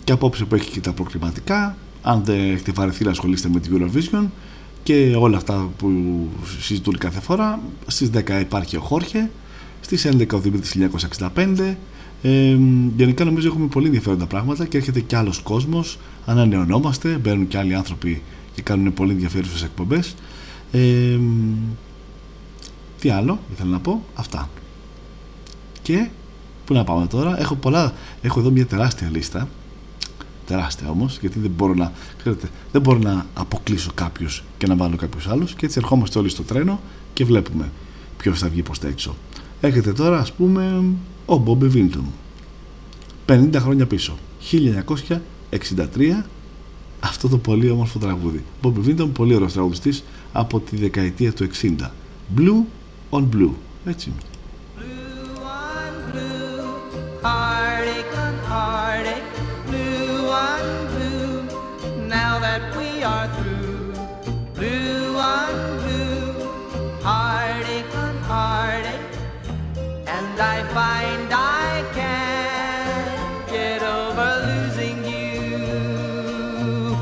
Speaker 5: και απόψε που έχει και τα προκριματικά, αν δεν έχετε βαρεθεί να ασχολείστε με την Eurovision και όλα αυτά που συζητούν κάθε φορά, στις 10 υπάρχει ο Χόρχε, στις 11 ο Δημήτρης 1965, ε, γενικά νομίζω έχουμε πολύ ενδιαφέροντα πράγματα και έρχεται και άλλος κόσμος, ανανεωνόμαστε, μπαίνουν και άλλοι άνθρωποι και κάνουν πολύ ενδιαφέρουσες εκπομπές. Ε, τι άλλο ήθελα να πω, αυτά. Και πού να πάμε τώρα, έχω πολλά, έχω εδώ μια τεράστια λίστα, τεράστια όμως, γιατί δεν μπορώ να, ξέρετε, δεν μπορώ να αποκλείσω κάποιους και να βάλω κάποιους άλλους και έτσι ερχόμαστε όλοι στο τρένο και βλέπουμε ποιος θα βγει προς τα έξω. Έρχεται τώρα ας πούμε ο Μπόμπι Βίντον 50 χρόνια πίσω 1963 αυτό το πολύ όμορφο τραγούδι. Μπόμπι Βίντον πολύ ωραίος τραγουδιστής από τη δεκαετία του 60 Blue on Blue έτσι
Speaker 13: Heartache on heartache, blue on blue. Now that we are through, blue on blue, heartache on heartache, and I find I can't get over losing you.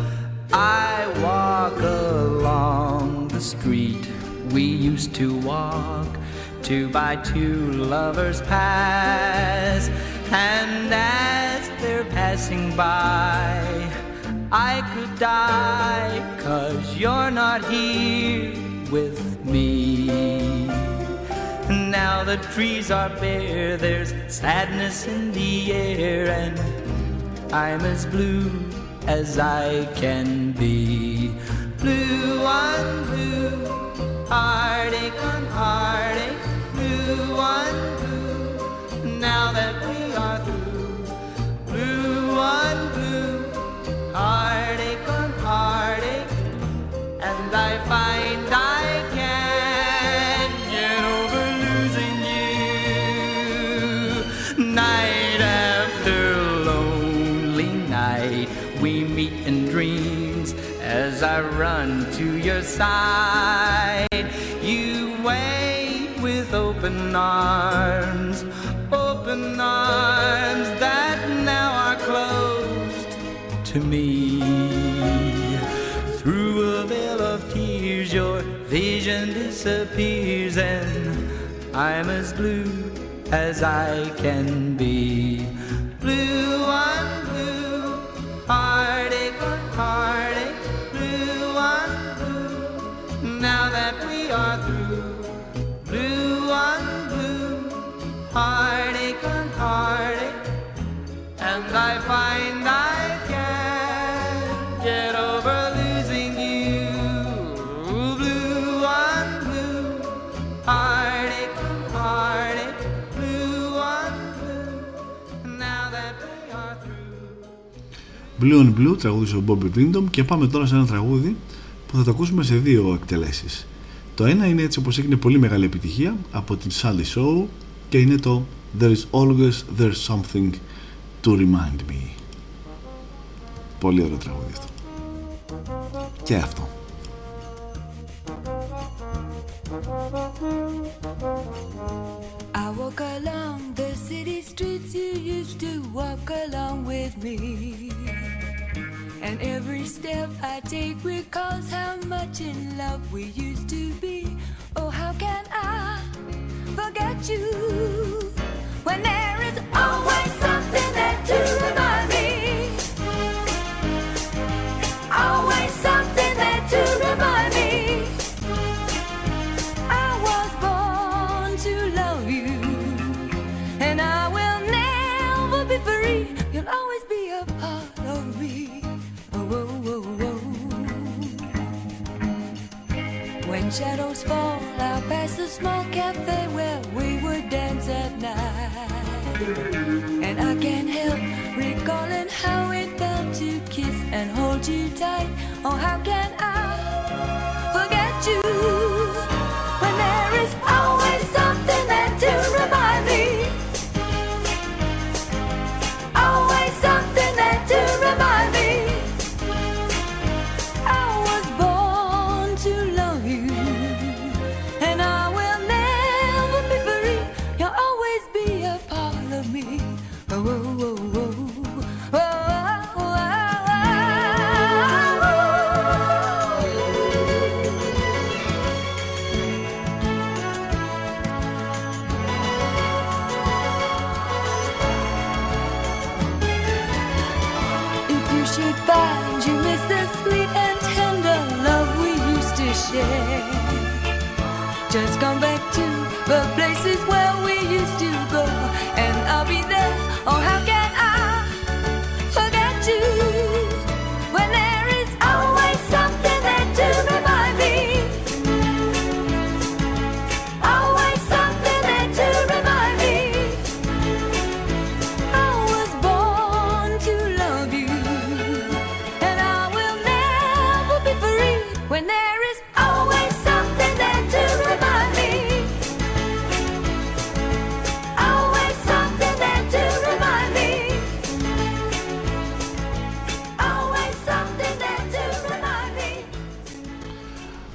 Speaker 13: I walk along the street we used to walk two by two lovers pass and as they're passing by I could die cause you're not here with me. Now the trees are bare there's sadness in the air and I'm as blue as I can be. Blue on blue heartache on heartache blue on now that we are through. Blue on blue heartache on heartache and I find I can't get over losing you. Night after lonely night we meet in dreams as I run to your side. You wait with open arms open arms that now are closed to me. Through a veil of tears your vision disappears and I'm as blue as I can be. Blue on blue heartache on heartache. Blue on blue now that we are through. Blue on blue Blue on Blue
Speaker 5: τραγούδισε ο Bobby Brindom και πάμε τώρα σε ένα τραγούδι που θα το ακούσουμε σε δύο εκτελέσεις. Το ένα είναι έτσι όπως έγινε πολύ μεγάλη επιτυχία από την Sally σόου. και είναι το There is always there's something to remind me. Πολύ ωραίο τραγούδι αυτό. Και αυτό.
Speaker 10: I walk along the city streets you used to walk along with me. And every step I take recalls how much in love we used to be. Oh, how can I forget you when there is always something there to remind me. Always something there to remind me. I was born to love you, and I will never be free. You'll always be a part of me. Oh, oh, oh, oh. when shadows small cafe where we would dance at night. And I can't help recalling how it felt to kiss and hold you tight. Oh, how can I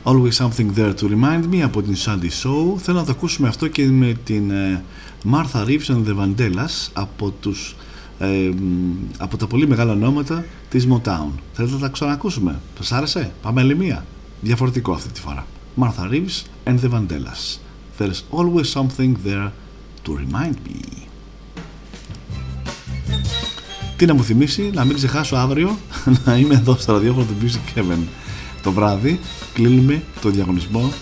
Speaker 10: Always Something There to Remind Me
Speaker 14: από την Sandy Show. Θέλω να το ακούσουμε αυτό και με την ε, Martha Reeves and the Vandellas από, τους, ε, μ, από τα πολύ μεγάλα ονόματα της Motown. Θέλετε να τα ξανακούσουμε; Σας άρεσε; Πάμε άλλη μία. Διαφορετικό αυτή τη φορά. Martha Reeves and the Vandellas. There's always something there to remind me. Τι να μου θυμίσει, να μην ξεχάσω αύριο να είμαι εδώ στο ραδιόφωνο του Music Heaven το βράδυ κλείνουμε το διαγωνισμό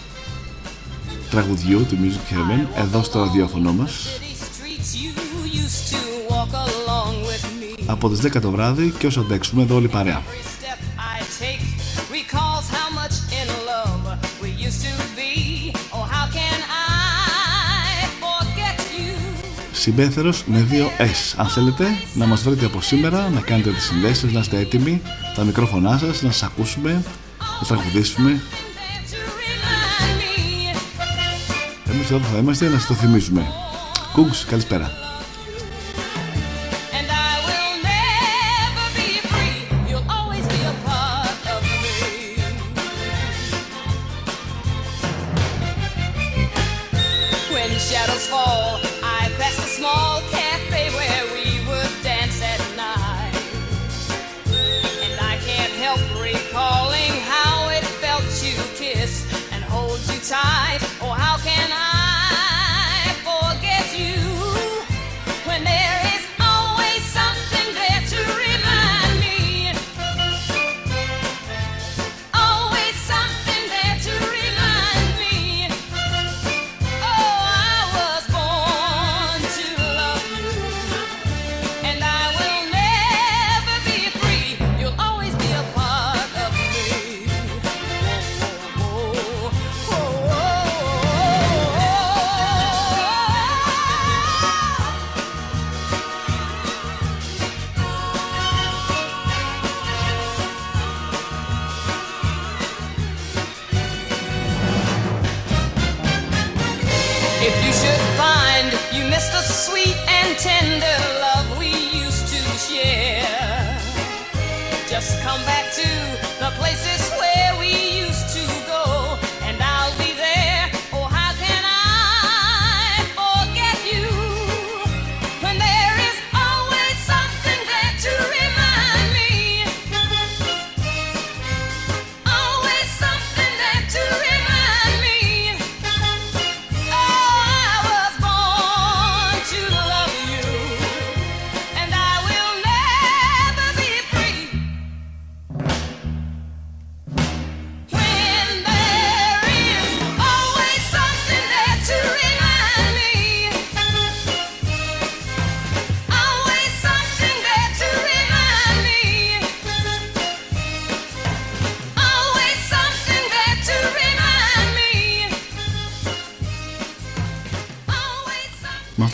Speaker 14: τραγουδιού του Music Heaven εδώ στο ραδιόφωνο μας
Speaker 5: Streets you used to walk along with me.
Speaker 14: από τις 10 το βράδυ και όσο αντέξουμε εδώ όλη η παρέα
Speaker 5: Step I take recalls how much in love we used to be. Oh, how can I forget you?
Speaker 14: Συμπέθερος με δύο S αν θέλετε να μας βρείτε από σήμερα να κάνετε τις συνδέσεις να είστε έτοιμοι τα μικρόφωνά σας να σας ακούσουμε να τραγουδήσουμε. Εμείς εδώ θα είμαστε να σας το θυμίζουμε. Κούγκς, καλησπέρα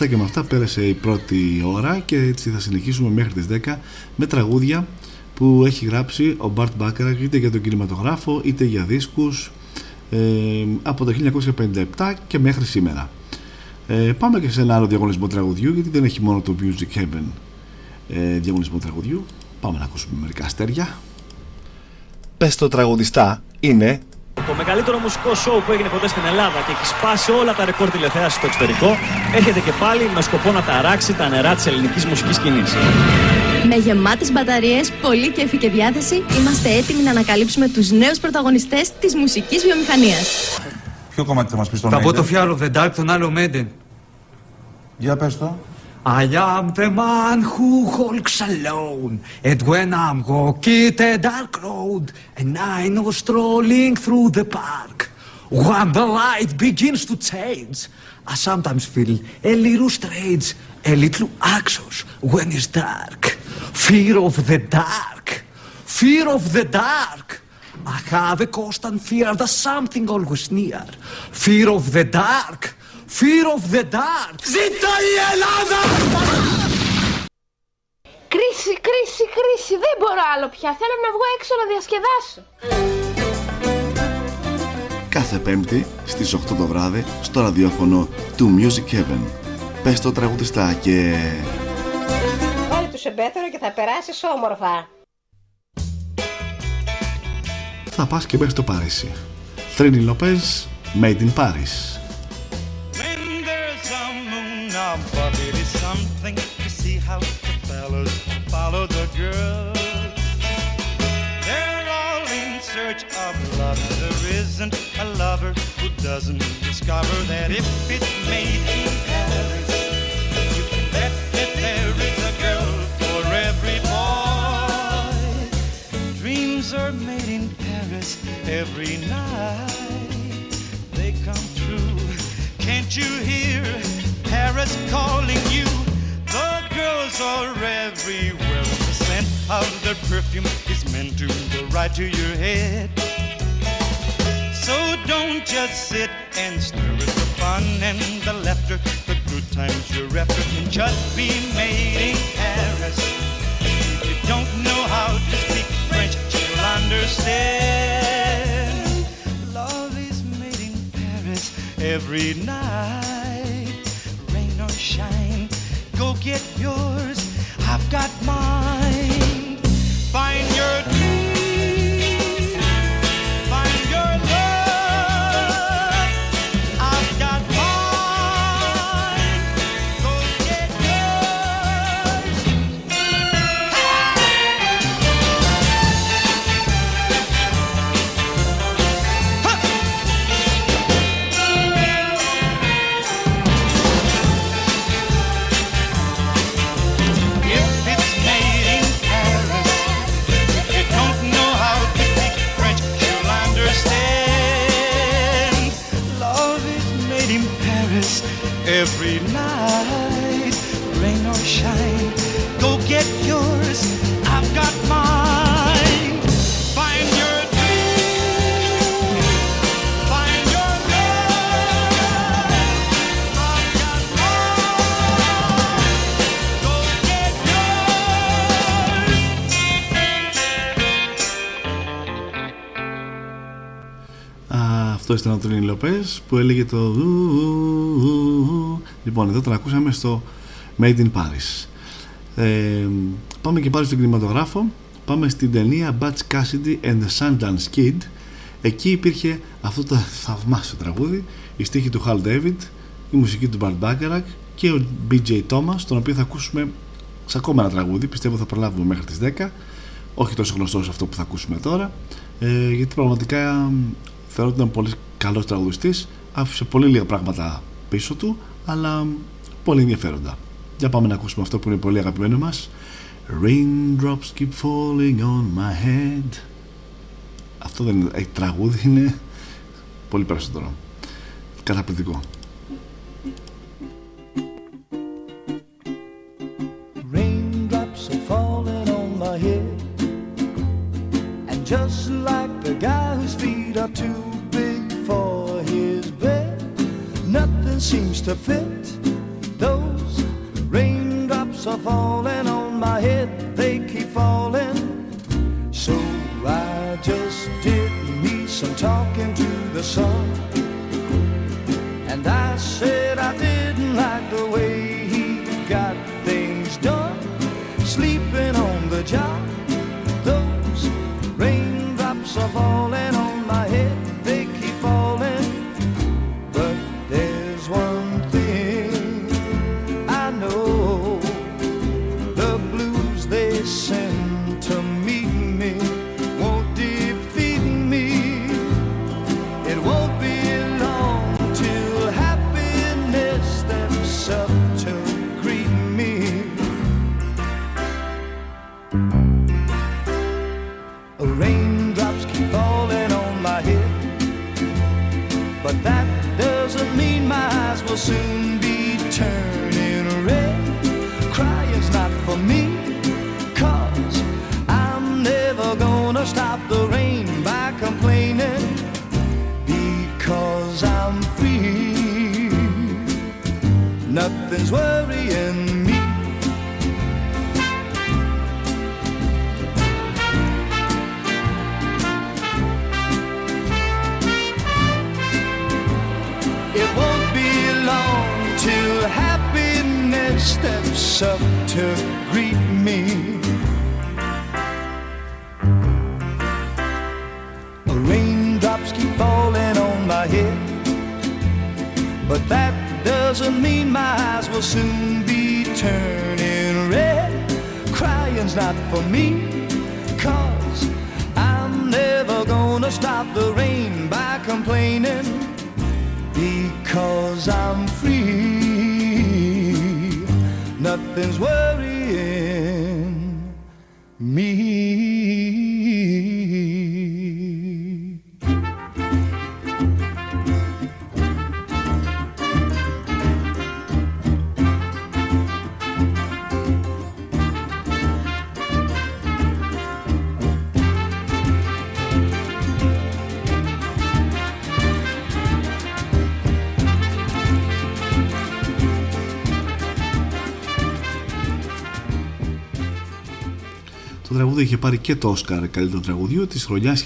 Speaker 5: αυτά και με αυτά πέρασε η πρώτη ώρα και έτσι θα συνεχίσουμε μέχρι τις 10 με τραγούδια που έχει γράψει ο Μπαρτ Μπάκερακ είτε για τον κινηματογράφο είτε για δίσκους ε, από το 1957 και μέχρι σήμερα. Ε, πάμε και σε ένα άλλο διαγωνισμό τραγουδιού γιατί δεν έχει μόνο το Music Heaven ε, διαγωνισμό τραγουδιού. Πάμε να ακούσουμε μερικά αστέρια.
Speaker 15: Πες το τραγουδιστά είναι
Speaker 16: Το μεγαλύτερο μουσικό σοου που έγινε ποτέ στην Ελλάδα και έχει σπάσει όλα τα ρεκόρ τηλεθέασης στο εξωτερικό, έρχεται και πάλι με σκοπό να ταράξει τα νερά της ελληνικής μουσικής σκηνής.
Speaker 17: Με γεμάτες μπαταρίες, πολύ κέφι και διάθεση, είμαστε έτοιμοι να ανακαλύψουμε τους νέους πρωταγωνιστές της μουσικής βιομηχανίας.
Speaker 18: Ποιο κομμάτι θα μας πεις τον
Speaker 19: Θα πω
Speaker 18: Maiden?
Speaker 19: το Fear of the Dark, τον άλλο Maiden.
Speaker 18: Για πες το.
Speaker 19: I am the man who walks alone, and when I'm walking a dark road, and I know strolling through the park, when the light begins to change, I sometimes feel a little strange, a little anxious when it's dark. Fear of the dark, fear of the dark. I have a constant fear that something always near. Fear of the dark, fear of the dark. Ζήτω η Ελλάδα!
Speaker 20: Κρίση, κρίση, κρίση. Δεν μπορώ άλλο πια. Θέλω να βγω έξω να διασκεδάσω.
Speaker 5: Κάθε Πέμπτη στις 8 το βράδυ στο ραδιόφωνο του Music Heaven. Πες το τραγουδιστά και...
Speaker 21: Βάλε του σε μπέτερο και θα περάσεις όμορφα.
Speaker 5: θα πας και μέχρι το Παρίσι. Τρίνι Λοπέζ, Made in Paris.
Speaker 22: But it is something to see how the fellas follow the girls. They're all in search of love. There isn't a lover who doesn't discover that if it's made in Paris, you can bet that there is a girl for every boy. Dreams are made in Paris every night. They come true. Can't you hear Paris calling you? The girls are everywhere. The scent of their perfume is meant to go right to your head. So don't just sit and stare at the fun and the laughter, the good times you're after can just be made in Paris. If you don't know how to speak French, you'll understand. Love is made in Paris every night. Shine, go get yours. I've got mine. Find your
Speaker 5: αυτό ήταν ο Τρίνι Λοπέζ που έλεγε το ου, ου, ου, ου. Λοιπόν, εδώ τον ακούσαμε στο Made in Paris. Ε, πάμε και πάλι στον κινηματογράφο. Πάμε στην ταινία Butch Cassidy and the Sundance Kid. Εκεί υπήρχε αυτό το θαυμάσιο τραγούδι, η στίχη του Hal David, η μουσική του Bart Bacharach και ο BJ Thomas, τον οποίο θα ακούσουμε σε ακόμα ένα τραγούδι. Πιστεύω θα προλάβουμε μέχρι τις 10. Όχι τόσο γνωστός αυτό που θα ακούσουμε τώρα. Ε, γιατί πραγματικά θεωρώ ότι ήταν πολύ καλός τραγουδιστής άφησε πολύ λίγα πράγματα πίσω του αλλά πολύ ενδιαφέροντα. Για πάμε να ακούσουμε αυτό που είναι πολύ αγαπημένο μας. Raindrops keep falling on my head. Αυτό δεν είναι ε, τραγούδι είναι πολύ περισσότερο. Καταπληκτικό.
Speaker 23: Raindrops are falling on my head. And just like the guy whose feet are too big for his bed. Nothing seems to fit. Those raindrops are falling on my head. They
Speaker 5: Το τραγούδι είχε πάρει και το Όσκαρ καλύτερο τραγουδιού της χρονιάς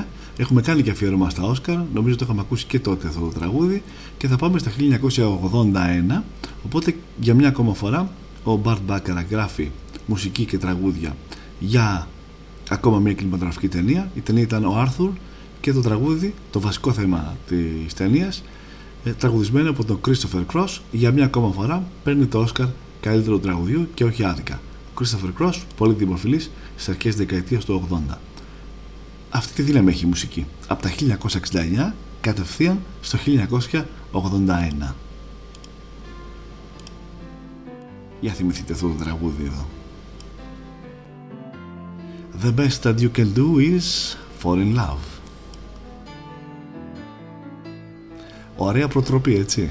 Speaker 5: 1969. Έχουμε κάνει και αφιέρωμα στα Όσκαρ. Νομίζω το είχαμε ακούσει και τότε αυτό το τραγούδι. Και θα πάμε στα 1981. Οπότε για μια ακόμα φορά ο Μπαρτ Μπάκαρα γράφει μουσική και τραγούδια για ακόμα μια κινηματογραφική ταινία. Η ταινία ήταν ο Άρθουρ και το τραγούδι, το βασικό θέμα της ταινίας ε, τραγουδισμένο από τον Christopher Cross για μια ακόμα φορά παίρνει το Όσκαρ καλύτερο τραγουδιού και όχι άδικα. Ο Christopher Cross, πολύ δημοφιλής στις αρχές της δεκαετίας του 80. Αυτή τη δύναμη έχει η μουσική. Από τα 1969 κατευθείαν στο 1981. Για θυμηθείτε αυτό το τραγούδι εδώ. The best that you can do is fall in love. Ωραία προτροπή, έτσι.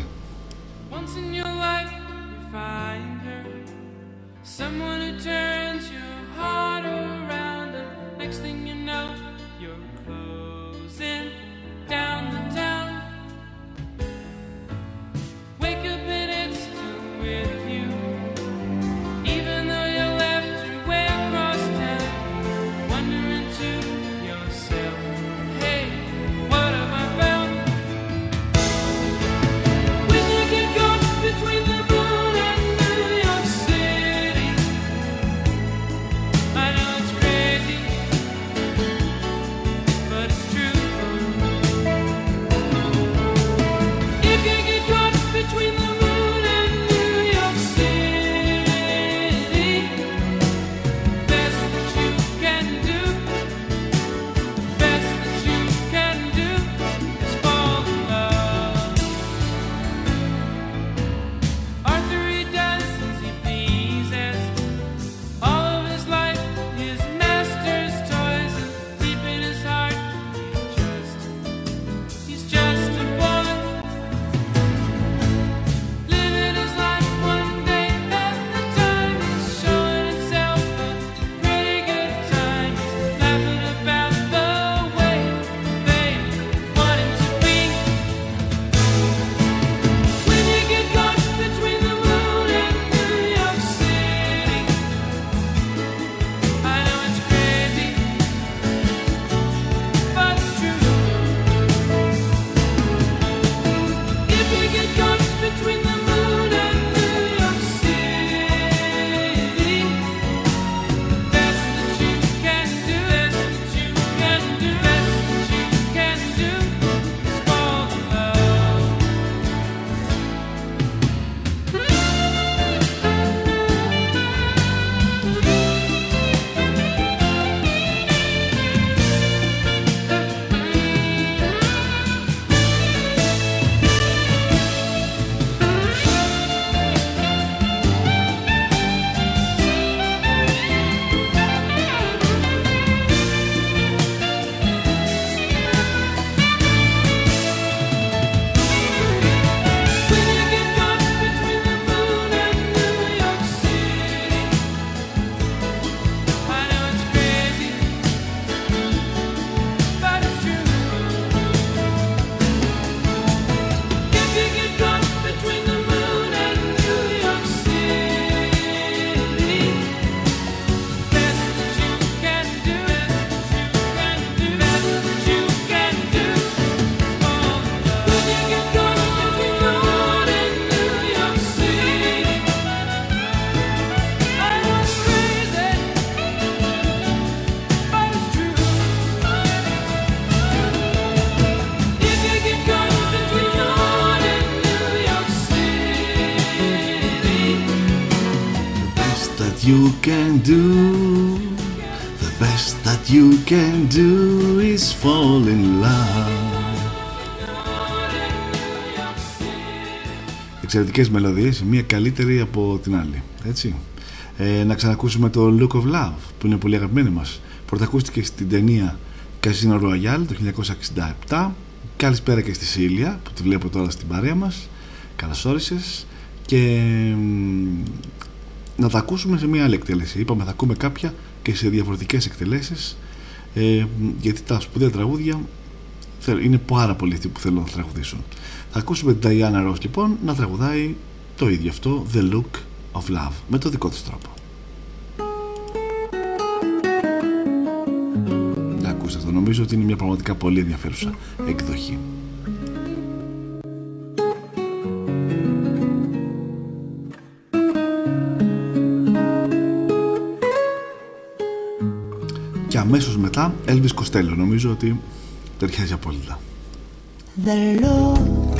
Speaker 5: Can do. The best that you can do is fall in love. Εξαιρετικές μελωδίες, η μία καλύτερη από την άλλη έτσι. Ε, να ξανακούσουμε το Look of Love που είναι πολύ αγαπημένη μας. Πρωτακούστηκε στην ταινία Casino Royale το 1967 καλησπέρα και στη Σίλια που τη βλέπω τώρα στην παρέα μας. Καλώς όρισες και μ, να τα ακούσουμε σε μια άλλη εκτέλεση. Είπαμε θα ακούμε κάποια και σε διαφορετικές εκτελέσεις ε, γιατί τα σπουδαία τραγούδια θέλ- είναι πάρα πολλοί αυτοί που θέλουν να τραγουδήσουν. Θα ακούσουμε την Diana Ross λοιπόν να τραγουδάει το ίδιο αυτό The Look of Love με το δικό της τρόπο. Να ακούσετε αυτό. Νομίζω ότι είναι μια πραγματικά πολύ ενδιαφέρουσα εκδοχή αμέσως μετά Elvis Costello. Νομίζω ότι ταιριάζει απόλυτα.
Speaker 24: The look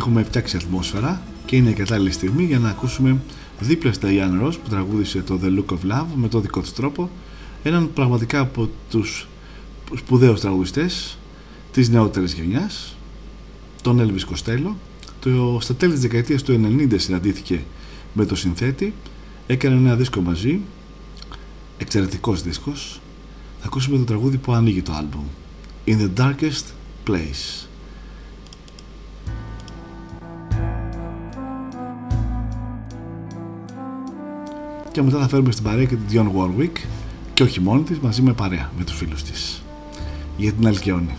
Speaker 23: έχουμε φτιάξει ατμόσφαιρα και είναι η κατάλληλη στιγμή για να ακούσουμε δίπλα στα Ian Ross που τραγούδισε το The Look of Love με το δικό του τρόπο έναν πραγματικά από τους σπουδαίους τραγουδιστές της νεότερης γενιάς τον Elvis Costello. Το, στα τέλη της δεκαετίας του 90 συναντήθηκε με το συνθέτη έκανε ένα δίσκο μαζί εξαιρετικός δίσκος. Θα ακούσουμε το τραγούδι που ανοίγει το άλμπουμ. In the Darkest Place και μετά θα φέρουμε στην παρέα και την Dion Warwick και όχι μόνη της μαζί με παρέα με τους φίλους της. Για την Αλκαιόνη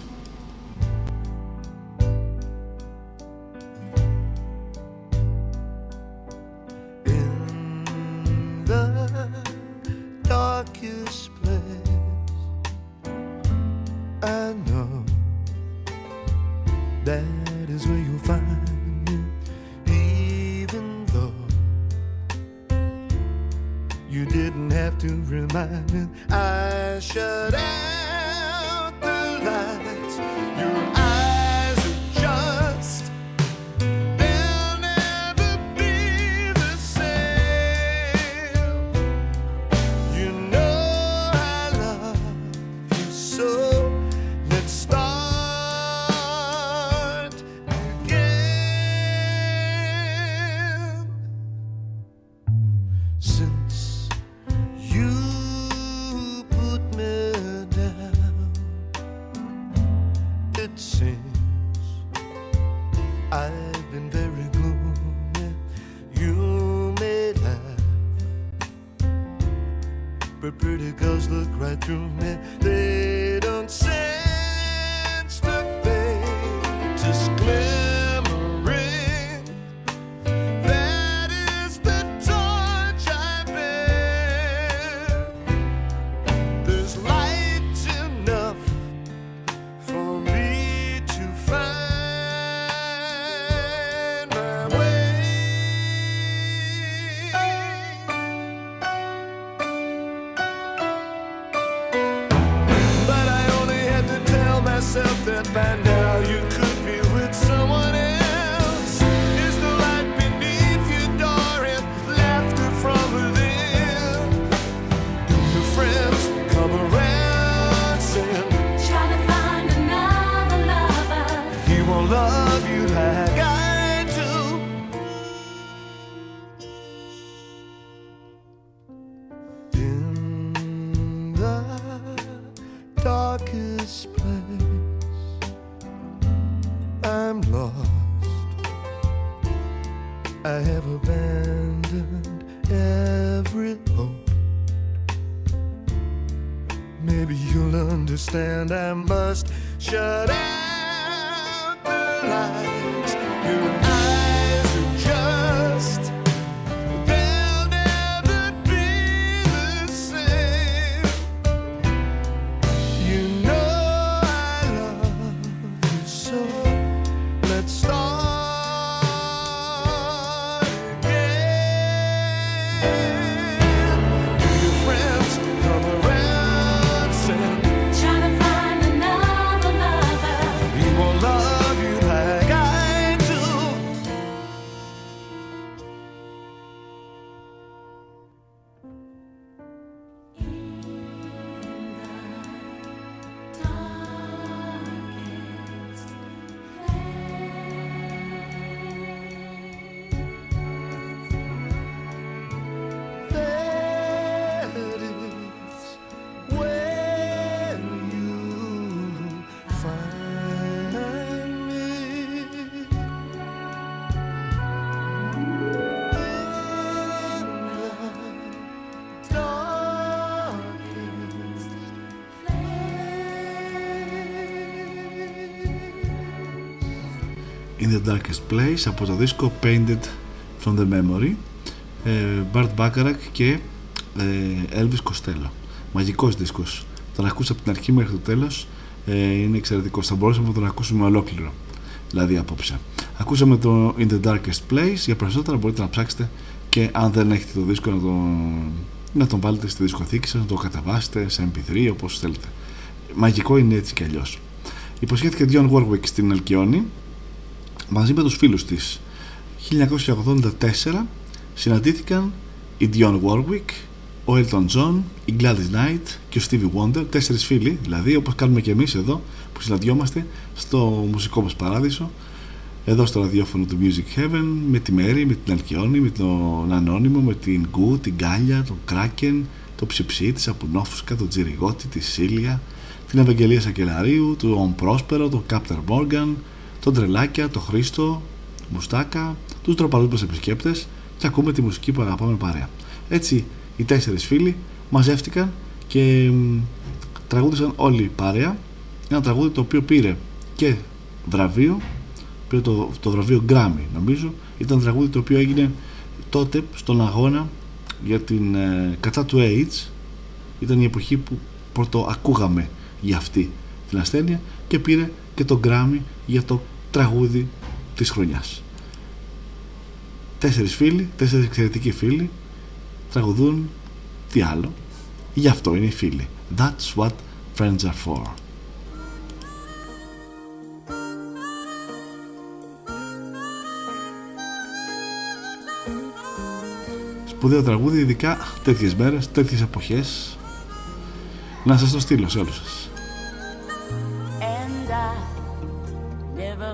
Speaker 5: the Darkest Place
Speaker 23: από το δίσκο Painted from the Memory ε, Bart Bacharach και ε, Elvis Costello. Μαγικός δίσκος. Τον ακούσα από την αρχή μέχρι το τέλος. Ε, είναι εξαιρετικός. Θα μπορούσαμε να τον ακούσουμε ολόκληρο δηλαδή απόψε. Ακούσαμε το In the Darkest Place. Για περισσότερα μπορείτε να ψάξετε και αν δεν έχετε το δίσκο να τον, να τον βάλετε στη δισκοθήκη σας να το καταβάσετε σε MP3 όπως θέλετε. Μαγικό είναι έτσι κι αλλιώς. Υποσχέθηκε Dion Warwick στην Αλκιόνη
Speaker 5: μαζί με τους φίλους της. 1984 συναντήθηκαν η Dionne Warwick ο Elton John, η Gladys Knight και ο Stevie Wonder τέσσερις φίλοι δηλαδή όπως κάνουμε και εμείς εδώ που συναντιόμαστε στο μουσικό μας παράδεισο εδώ στο ραδιόφωνο του Music Heaven με τη Μέρη, με την Αλκιόνη, με τον Ανώνυμο, με την Γκου, την Γκάλια, τον Κράκεν, το Ψιψί, τη Σαπουνόφουσκα, τον Τζιριγότη, τη Σίλια, την Ευαγγελία Σακελαρίου, τον Πρόσπερο, τον Κάπτερ Μόργαν, τον Τρελάκια, τον Χρήστο, Μουστάκα, τους τροπαλούς μας επισκέπτες και ακούμε τη μουσική που αγαπάμε παρέα. Έτσι οι τέσσερις φίλοι μαζεύτηκαν και μ, τραγούδισαν όλοι παρέα ένα τραγούδι το οποίο πήρε και βραβείο πήρε το, το βραβείο Grammy νομίζω ήταν τραγούδι το οποίο έγινε τότε στον αγώνα για την ε, κατά του AIDS ήταν η εποχή που πρώτο ακούγαμε για αυτή την ασθένεια και πήρε και το Grammy για το τραγούδι της χρονιάς. Τέσσερις φίλοι, τέσσερις εξαιρετικοί φίλοι τραγουδούν τι άλλο. Γι' αυτό είναι οι φίλοι. That's what friends are for. Σπουδαίο τραγούδι ειδικά τέτοιες μέρες, τέτοιες εποχές. Να σας το στείλω σε όλους σας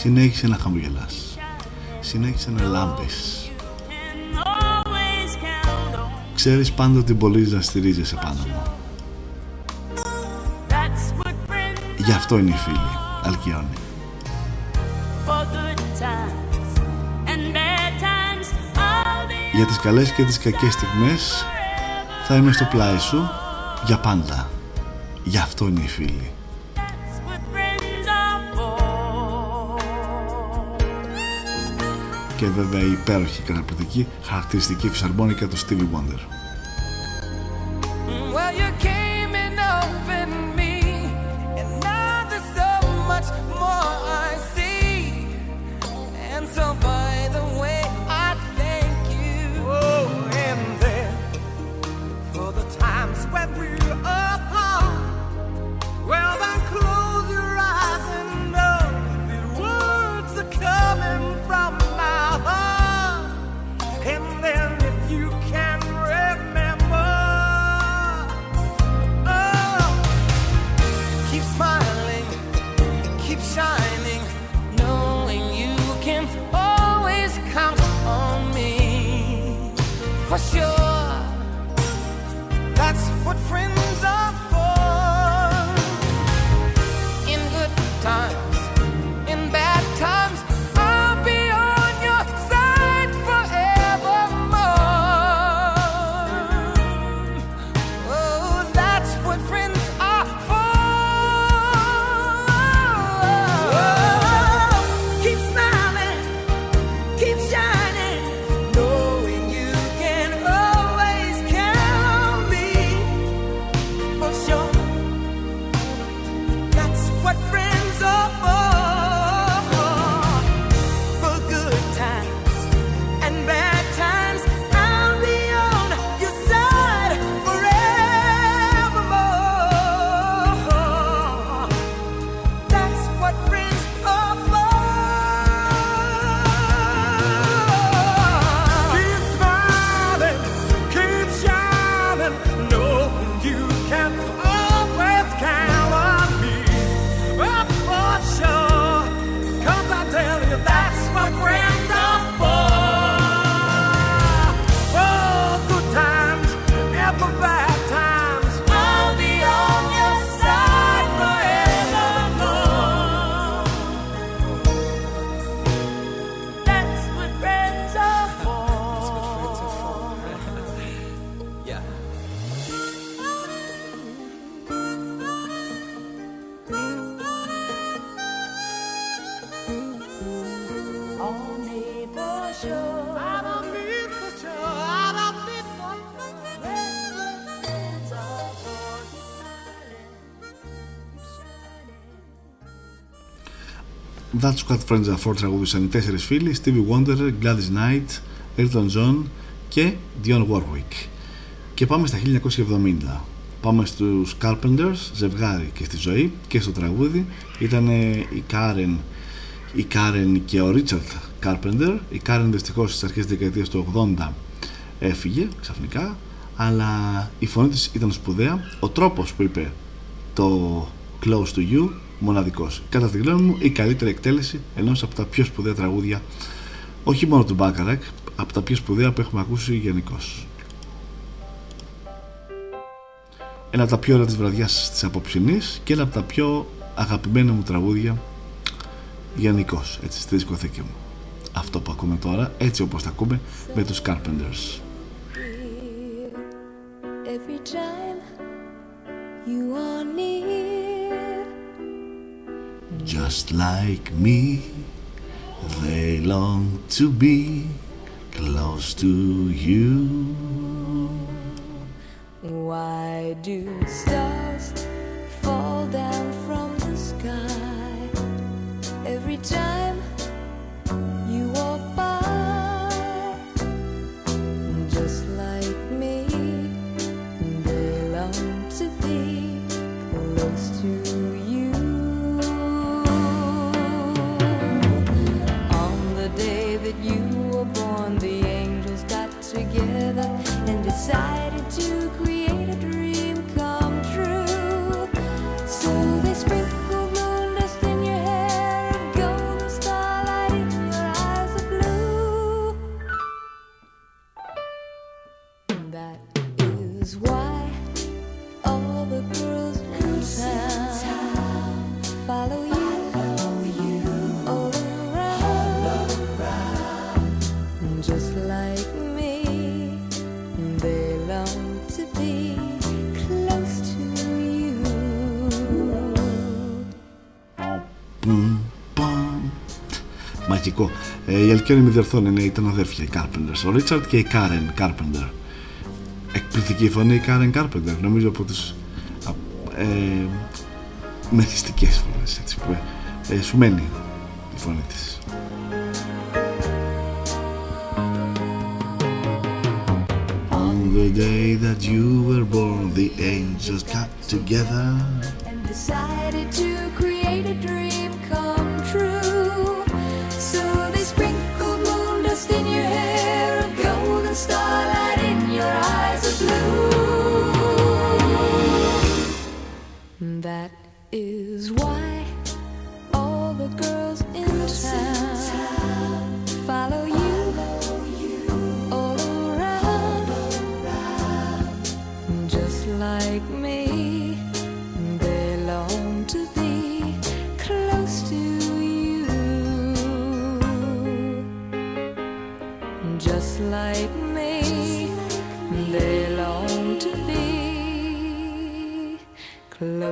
Speaker 5: Συνέχισε να χαμογελάς. Συνέχισε να λάμπεις.
Speaker 9: Always count on
Speaker 5: Ξέρεις πάντα ότι μπορείς να στηρίζεσαι πάνω μου.
Speaker 9: That's what friends
Speaker 5: Γι' αυτό είναι οι φίλοι. Αλκιόνι.
Speaker 9: For good times and bad times. I'll be
Speaker 5: Για τις καλές και τις κακές στιγμές Θα είμαι στο πλάι σου Για πάντα Γι' αυτό είναι οι φίλοι
Speaker 9: what friends are for.
Speaker 5: Και βέβαια η υπέροχη καταπληκτική χαρακτηριστική φυσαρμόνικα του Stevie Wonder That's What Friends Are For τραγουδούσαν οι τέσσερις φίλοι Stevie Wonder, Gladys Knight, Elton John και Dionne Warwick. Και πάμε στα 1970 πάμε στους Carpenters, ζευγάρι και στη ζωή και στο τραγούδι. Ήταν η Karen η Karen και ο Richard Carpenter. Η Karen δυστυχώς στις αρχές της δεκαετίας του 80 έφυγε ξαφνικά αλλά η φωνή της ήταν σπουδαία. Ο τρόπος που είπε το Close to You μοναδικός κατά τη γνώμη μου η καλύτερη εκτέλεση ενός από τα πιο σπουδαία τραγούδια όχι μόνο του Bacharach από τα πιο σπουδαία που έχουμε ακούσει γενικώς. Ένα από τα πιο ωραία της βραδιάς της απόψινής και ένα από τα πιο αγαπημένα μου τραγούδια γενικώς έτσι στη δισκοθήκη μου. Αυτό που ακούμε τώρα έτσι όπως τα ακούμε με τους Carpenters.
Speaker 10: Every time you are near,
Speaker 5: Just like me. They long to be close to you.
Speaker 10: Why do stars fall down from the sky? Every time
Speaker 5: desire Μαγικό. Ε, η Αλκιόνη μη διορθώνει, ναι, ήταν αδέρφια οι Carpenters. Ο Ρίτσαρτ και η Karen Carpenter. Εκπληκτική φωνή η Karen Carpenter. Νομίζω από τις α, ε, μεθυστικές φωνές, έτσι που ε, σου μένει η φωνή της. On the day that you were born, the angels got together.
Speaker 10: and decided to create a dream come in your hair and golden starlight in your eyes of blue. That is why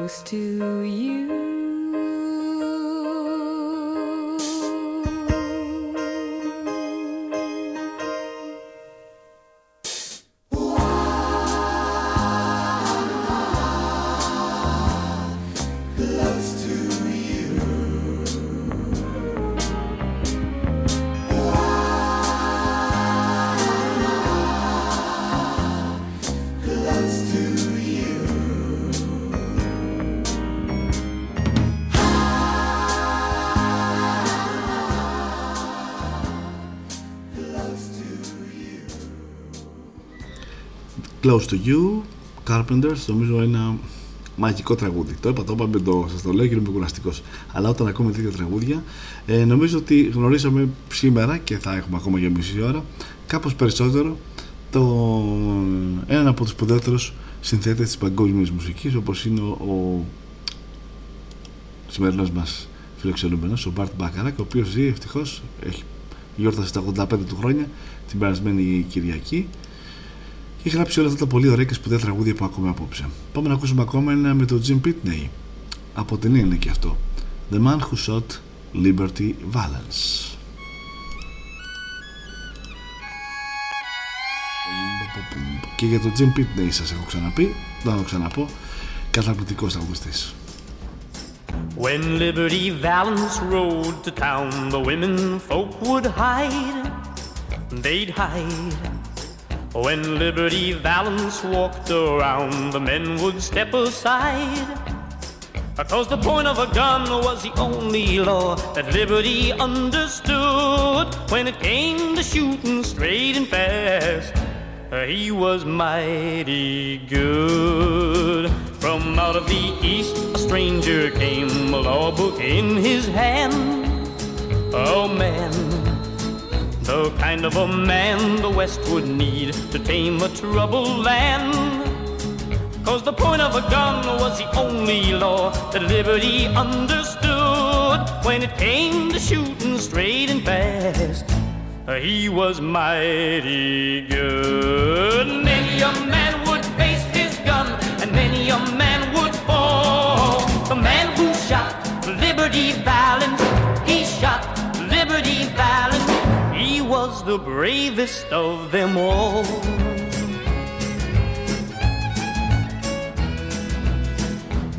Speaker 10: close to you. Close to You,
Speaker 5: Carpenters, νομίζω ένα μαγικό τραγούδι. Το είπα, το είπαμε, το, σας το λέω και είμαι κουραστικός. Αλλά όταν ακούμε τέτοια τραγούδια, ε, νομίζω ότι γνωρίσαμε σήμερα και θα έχουμε ακόμα για μισή ώρα κάπως περισσότερο το, έναν από τους σπουδαίτερους συνθέτες της παγκόσμιας μουσικής όπως είναι ο, ο σημερινός μας φιλοξενούμενος, ο Μπάρτ Μπακαράκ, ο οποίος ζει ευτυχώς, έχει γιόρτασε στα 85 του χρόνια την περασμένη Κυριακή και έχει γράψει όλα αυτά τα πολύ ωραία και σπουδαία τραγούδια που ακούμε απόψε. Πάμε να ακούσουμε ακόμα ένα με τον Jim Pitney. Από την είναι και αυτό. The Man Who Shot Liberty Valance. Και για τον Jim Pitney σας έχω ξαναπεί, δεν θα το ξαναπώ, καταπληκτικός τραγουδιστής.
Speaker 13: When Liberty Valance rode to town, the women folk would hide. They'd hide. When Liberty Valance walked around, the men would step aside. Because the point of a gun was the only law that Liberty understood. When it came to shooting straight and fast, he was mighty good. From out of the east, a stranger came, a law book in his hand. Oh man, the kind of a man the West would need to tame a troubled land. Cause the point of a gun was the only law that liberty understood. When it came to shooting straight and fast, he was mighty good. Many a man would face his gun, and many a man would fall. The man who shot Liberty Valance, the bravest of them all.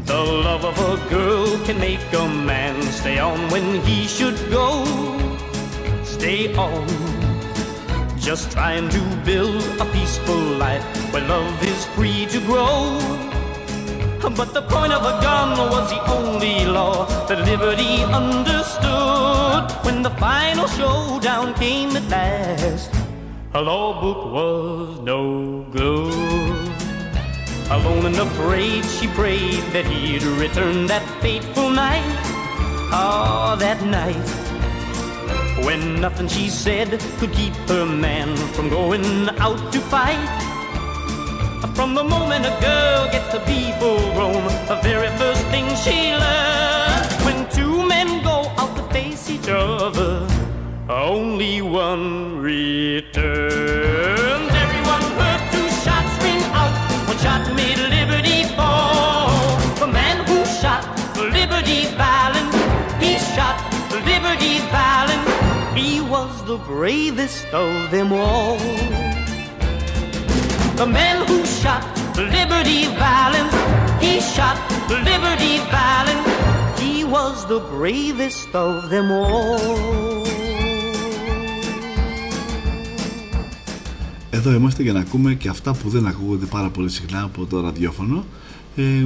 Speaker 13: The love of a girl can make a man stay on when he should go. Stay on. Just trying to build a peaceful life where love is free to grow. But the point of a gun was the only law that liberty understood. When the final showdown came at last, a law book was no good. Alone and afraid, she prayed that he'd return that fateful night. Ah, that night. When nothing she said could keep her man from going out to fight. From the moment a girl gets to be full grown, the very first thing she learns when two men go out to face each other, only one returns. Everyone heard two shots ring out. One shot made liberty fall. The man who shot Liberty Valance, he shot Liberty Valance. He was the bravest of them all. The man who shot Liberty Valance, he shot Liberty Valance. He was the bravest of them all.
Speaker 5: Εδώ είμαστε για να ακούμε και αυτά που δεν ακούγονται πάρα πολύ συχνά από το ραδιόφωνο. Ε,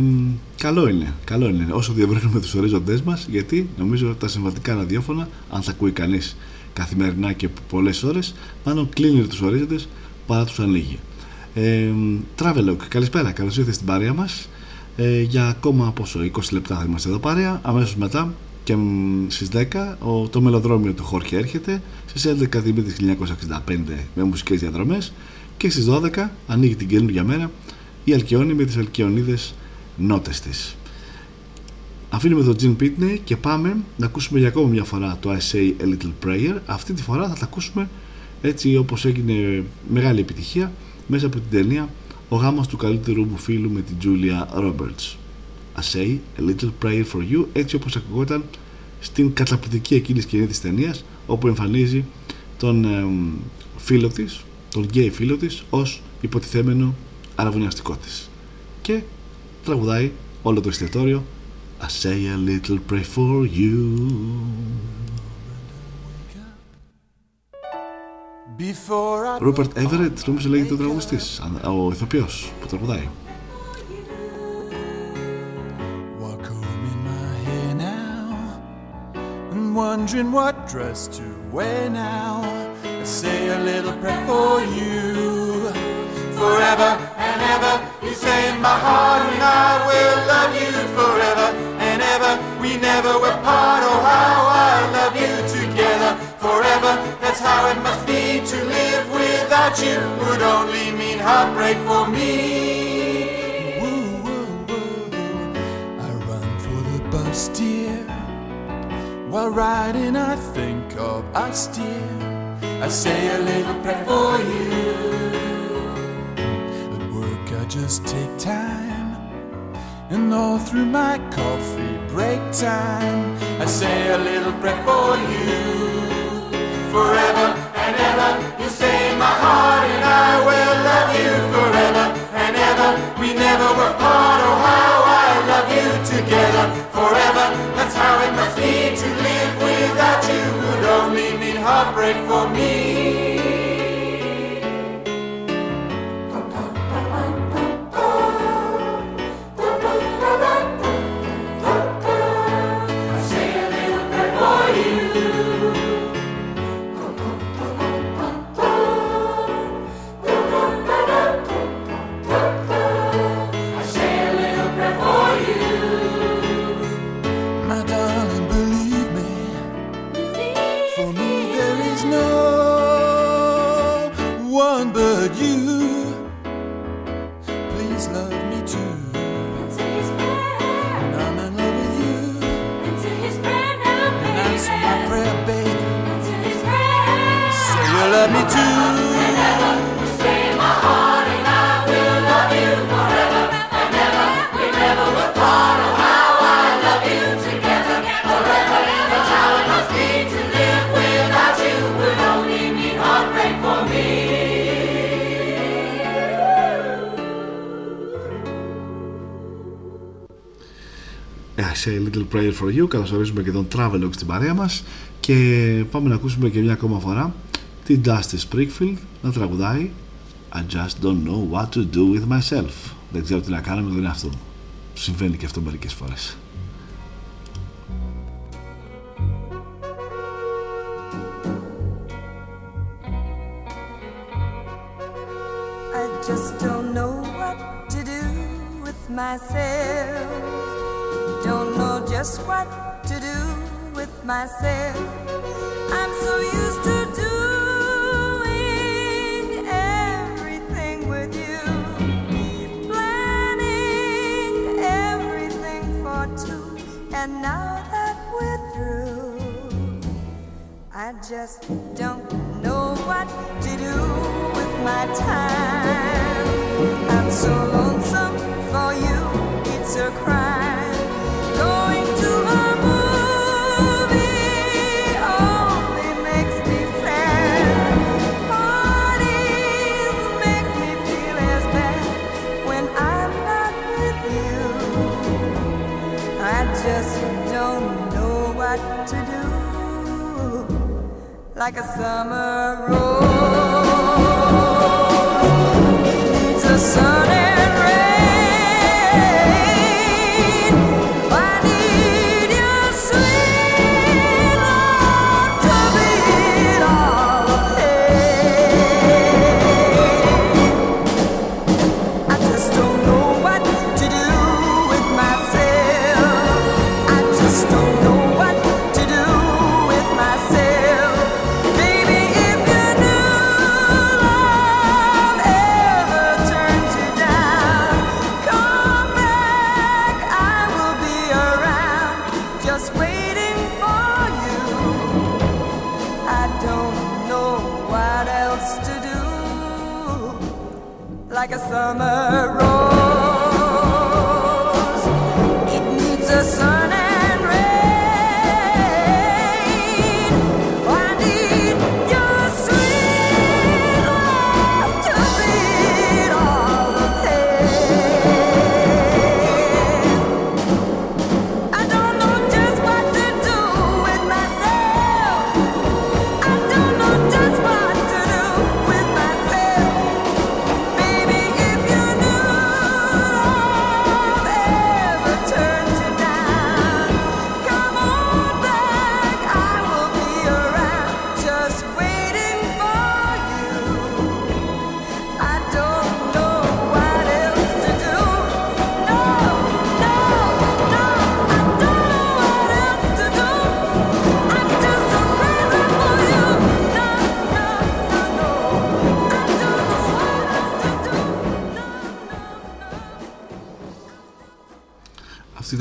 Speaker 5: καλό είναι, καλό είναι όσο διαβρύνουμε τους ορίζοντές μας γιατί νομίζω τα συμβατικά ραδιόφωνα αν θα ακούει κανείς καθημερινά και πολλές ώρες μάλλον κλείνει τους ορίζοντες παρά τους ανοίγει. Ε, Travelog, καλησπέρα, καλώς ήρθες στην παρέα μας. Ε, για ακόμα πόσο, 20 λεπτά θα είμαστε εδώ παρέα. Αμέσως μετά και μ, στις 10 ο, το μελοδρόμιο του Χόρχε έρχεται. Στις 11 Δημήτρης 1965 με μουσικές διαδρομές. Και στις 12 ανοίγει την καινούργια μέρα η Αλκιόνη με τις Αλκιονίδες νότες της. Αφήνουμε τον Gene Pitney και πάμε να ακούσουμε για ακόμα μια φορά το I Say A Little Prayer. Αυτή τη φορά θα τα ακούσουμε έτσι όπως έγινε μεγάλη επιτυχία μέσα από την ταινία ο γάμος του καλύτερου μου φίλου με την Julia Roberts. I say a little prayer for you έτσι όπως ακουγόταν στην καταπληκτική εκείνη σκηνή της ταινίας όπου εμφανίζει τον ε, φίλο της τον γκέι φίλο της ως υποτιθέμενο αραβωνιαστικό της. Και τραγουδάει όλο το εστιατόριο. I say a little pray for you
Speaker 25: Before I
Speaker 5: Rupert Everett νομίζω λέγεται ο τραγουδιστής ο ηθοποιός που τραγουδάει
Speaker 25: and wondering what dress to wear now. I say a little prayer for you. Forever and ever, you say in my heart, and I will love you forever and ever. We never were part, oh how I love you together forever. that's how it must be to live without you. Would only mean heartbreak for me. Woo, woo, woo. I run for the bus, dear. While riding, I think of us, dear. I say a little prayer for you. At work, I just take time. And all through my coffee break time, I say a little prayer for you forever and ever. You say my heart and I will love you
Speaker 13: forever and ever. We never were apart, oh how I love you together forever. That's how it must be to live without you. Would only mean heartbreak for me.
Speaker 5: I say a little prayer for you. Καλωσορίζουμε και τον Travelog στην παρέα μας και πάμε να ακούσουμε και μια ακόμα φορά την Dusty Springfield να τραγουδάει I just don't know what to do with myself. Δεν ξέρω τι να κάνω με τον εαυτό μου. Συμβαίνει και αυτό μερικές φορές.
Speaker 26: I just don't know what to do with myself. Don't know just what to do with myself. I'm so used to doing everything with you, planning everything for two. And now that we're through, I just don't know what to do with my time. I'm so lonesome for you, it's a crime. Like a summer rose. Needs a sun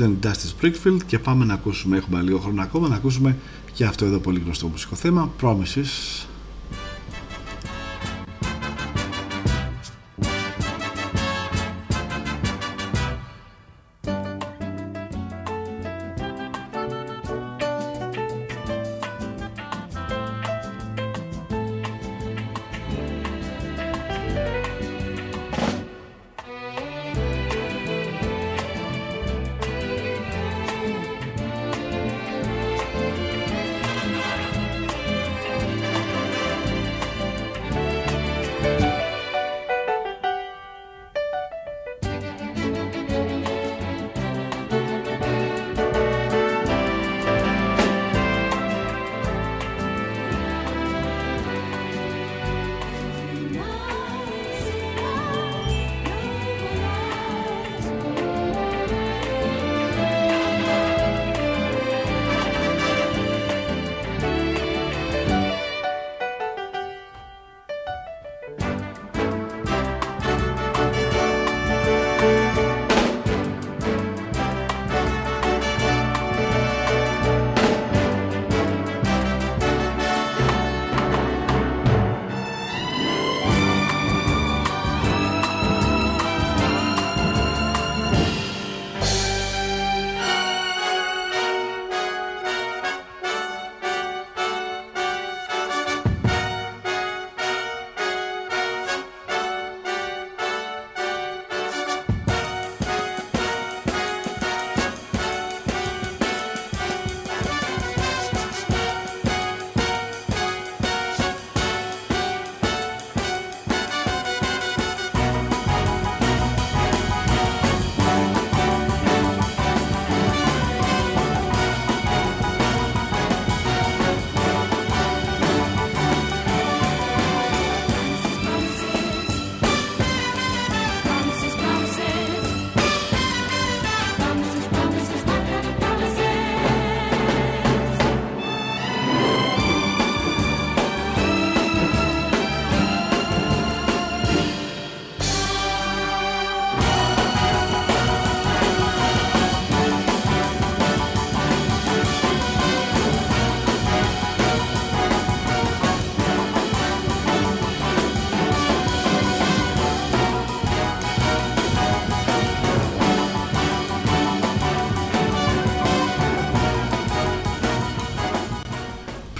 Speaker 5: ήταν η Dusty Springfield και πάμε να ακούσουμε, έχουμε λίγο χρόνο ακόμα, να ακούσουμε και αυτό εδώ πολύ γνωστό μουσικό θέμα, Promises.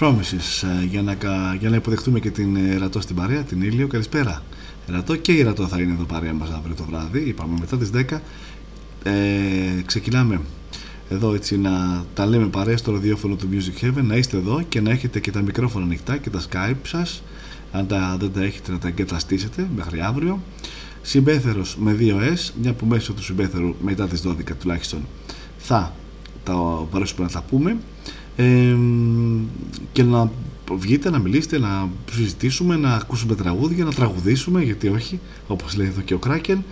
Speaker 5: Promises ε, για να, κα- για να υποδεχτούμε και την ε, Ρατό στην παρέα, την Ήλιο. Καλησπέρα. Ρατό και η Ρατό θα είναι εδώ παρέα μας αύριο το βράδυ. Είπαμε μετά τις 10. Ε, ξεκινάμε εδώ έτσι να τα λέμε παρέα στο ραδιόφωνο του Music Heaven να είστε εδώ και να έχετε και τα μικρόφωνα ανοιχτά και τα Skype σας αν τα, δεν τα έχετε να τα εγκαταστήσετε μέχρι αύριο συμπέθερος με 2S μια που μέσω του συμπέθερου μετά τις 12 τουλάχιστον θα τα μπορέσουμε να τα πούμε ε, και να βγείτε να μιλήσετε, να συζητήσουμε, να ακούσουμε τραγούδια, να τραγουδήσουμε, γιατί όχι, όπως λέει εδώ και ο Κράκεν.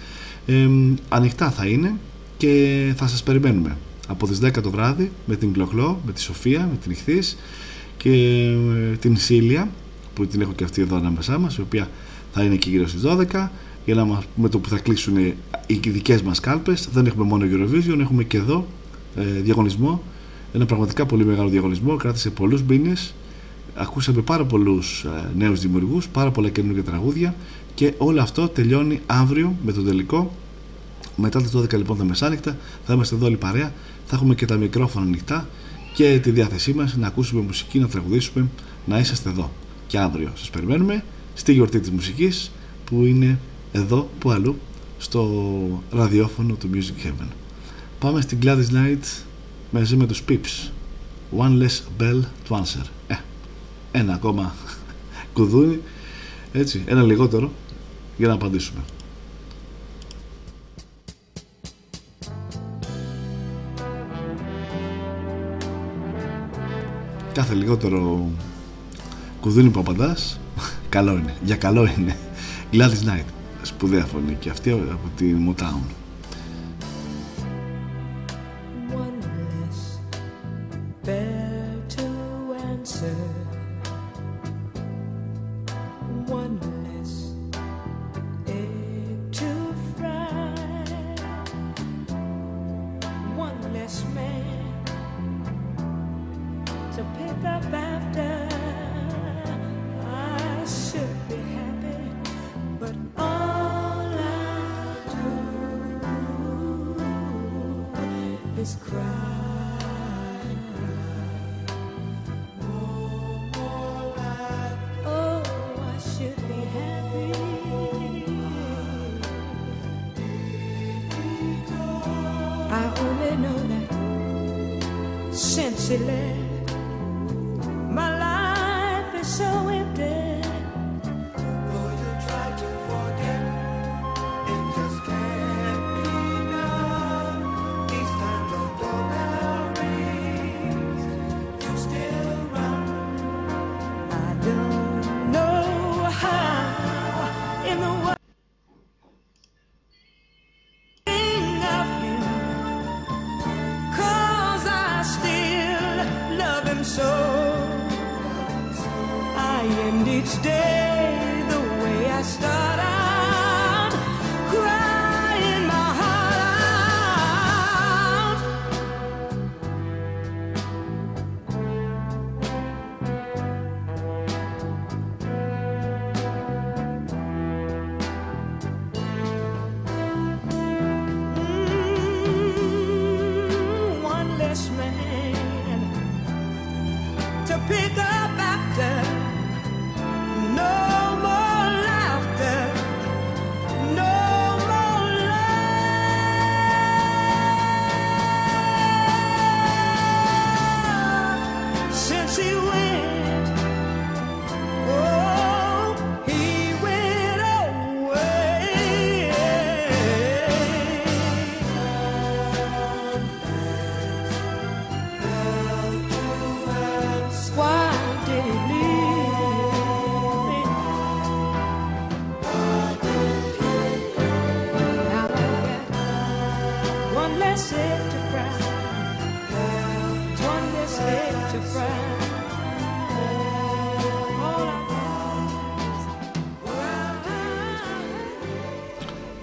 Speaker 5: Ε, ανοιχτά θα είναι και θα σας περιμένουμε από τις 10 το βράδυ με την Κλοχλό, με τη Σοφία, με την Ιχθής και ε, την Σίλια που την έχω και αυτή εδώ ανάμεσά μας η οποία θα είναι εκεί γύρω στις 12 για να μας, με το που θα κλείσουν οι δικές μας κάλπες δεν έχουμε μόνο Eurovision, έχουμε και εδώ ε, διαγωνισμό ένα πραγματικά πολύ μεγάλο διαγωνισμό κράτησε πολλούς μήνες ακούσαμε πάρα πολλούς ε, νέους δημιουργούς πάρα πολλά καινούργια τραγούδια και όλο αυτό τελειώνει αύριο με το τελικό. Μετά τις 12 λοιπόν τα μεσάνυχτα θα είμαστε εδώ όλοι παρέα θα έχουμε και τα μικρόφωνα ανοιχτά και τη διάθεσή μας να ακούσουμε μουσική, να τραγουδήσουμε να είσαστε εδώ. Και αύριο σας περιμένουμε στη γιορτή της μουσικής που είναι εδώ που αλλού στο ραδιόφωνο του Music Heaven. Πάμε στην Gladys Knight μαζί με τους Pips One less bell to answer. Ε, ένα ακόμα κουδούνι έτσι, ένα λιγότερο για να απαντήσουμε. Κάθε λιγότερο κουδούνι που απαντάς καλό είναι, για καλό είναι. Gladys Knight, σπουδαία φωνή και αυτή από τη Motown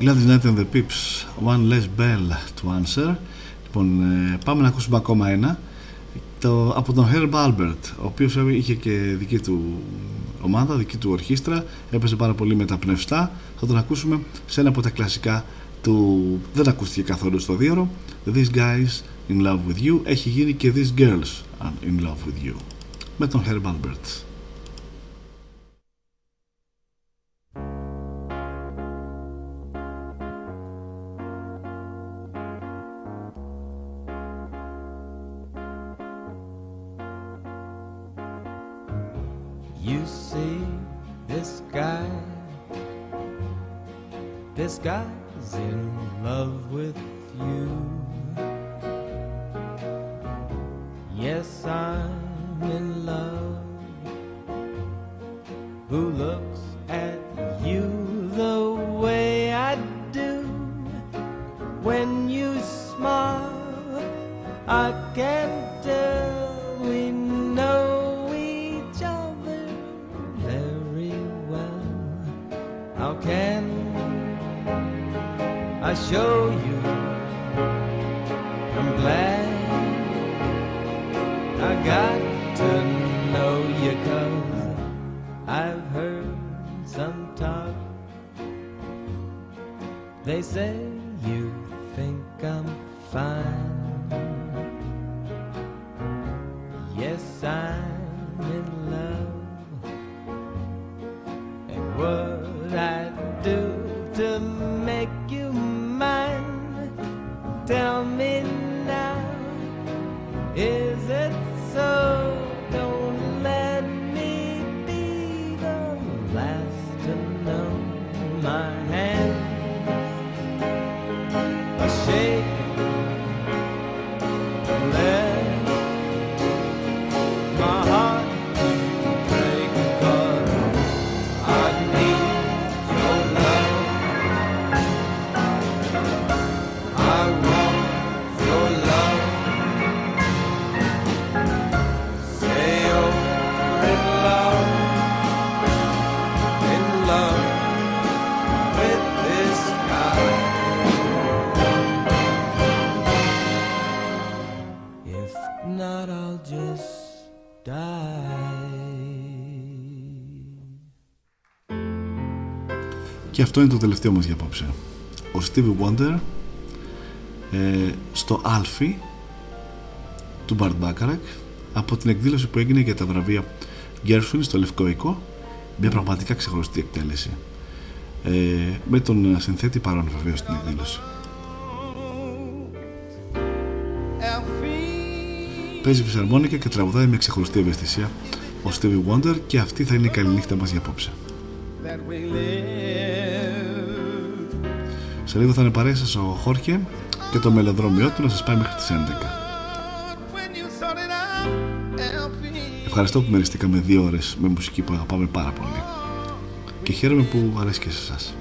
Speaker 5: Gladys Knight and the Pips. One Less Bell to Answer. Λοιπόν ε, πάμε να ακούσουμε ακόμα ένα. Το, από τον Herb Albert ο οποίος είχε και δική του ομάδα, δική του ορχήστρα. Έπαιζε πάρα πολύ με τα πνευστά. Θα τον ακούσουμε σε ένα από τα κλασικά του δεν ακούστηκε καθόλου στο δίωρο. These Guys in Love With You. Έχει γίνει και These Girls In Love With You.
Speaker 12: Με τον Herb Albert. αυτό είναι το τελευταίο μας για απόψε. Ο Steve Wonder ε, στο Άλφι του Μπαρτ Μπάκαρακ από την εκδήλωση που έγινε για τα βραβεία Γκέρσουν στο Λευκό Οικό μια πραγματικά ξεχωριστή εκτέλεση ε, με τον ε, συνθέτη παρόν βεβαίως στην εκδήλωση Παίζει φυσαρμόνικα και τραγουδάει με ξεχωριστή ευαισθησία ο Stevie Wonder και αυτή θα είναι η καλή νύχτα μας για απόψε. Σε λίγο θα είναι παρέα ο Χόρχε και το μελοδρόμιό του να σας πάει μέχρι τις 11. Ευχαριστώ που μεριστήκαμε δύο ώρες με μουσική που αγαπάμε πάρα πολύ. Και χαίρομαι που αρέσει και σε εσάς.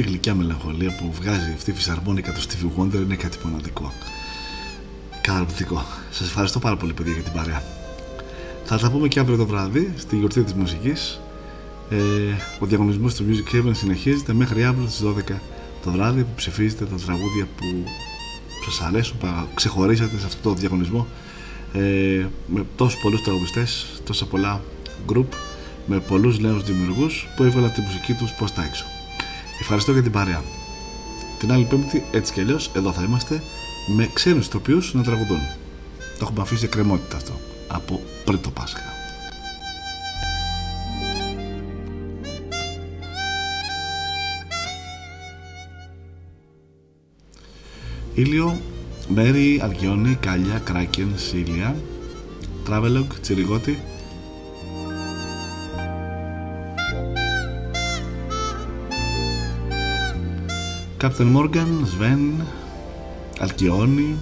Speaker 12: αυτή η γλυκιά μελαγχολία που βγάζει αυτή η φυσαρμόνικα του Stevie Wonder είναι κάτι μοναδικό.
Speaker 5: Καταπληκτικό. Σας ευχαριστώ πάρα πολύ, παιδιά, για την παρέα. Θα τα πούμε και αύριο το βράδυ στη γιορτή της μουσικής. Ε, ο διαγωνισμός του Music Heaven συνεχίζεται μέχρι αύριο στις 12 το βράδυ που ψηφίζετε τα τραγούδια που σας αρέσουν, που ξεχωρίσατε σε αυτό το διαγωνισμό. Ε, με τόσους πολλούς τραγουδιστές, τόσα πολλά group, με πολλούς νέους δημιουργούς που έβαλα τη μουσική τους προς τα έξω. Ευχαριστώ για την παρέα. Την άλλη Πέμπτη, έτσι κι αλλιώς, εδώ θα είμαστε με ξένους ηθοποιούς να τραγουδούν. Το έχουμε αφήσει κρεμότητα αυτό από πριν το Πάσχα. Ήλιο, Μέρι, Αργιόνι, Κάλια, Κράκεν, Σίλια, Travelog, Τσιριγότη, Captain Morgan, Σβέν, Αλκιόνι,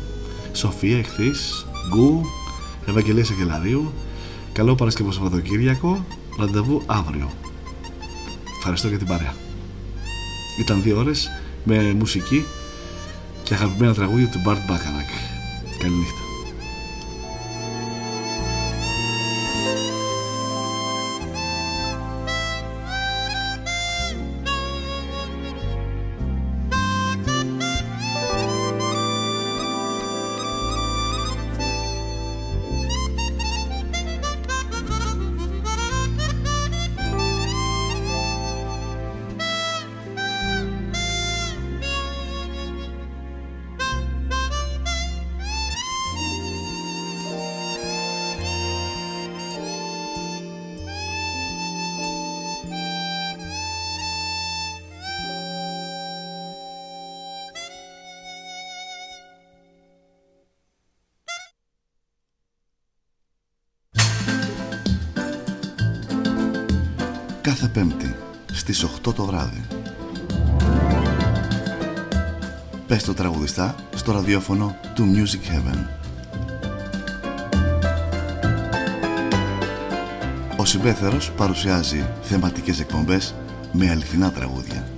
Speaker 5: Σοφία εχθής, Γκου, Ευαγγελία Αγγελαρίου. Καλό Παρασκευό Σαββατοκύριακο. Ραντεβού αύριο. Ευχαριστώ για την παρέα. Ήταν δύο ώρες με μουσική και αγαπημένα τραγούδια του Μπαρτ Μπάκαρακ. Καληνύχτα.
Speaker 27: Ραδιόφωνο του Music Heaven. Ο Συμπέθερος παρουσιάζει θεματικές εκπομπές με αληθινά τραγούδια.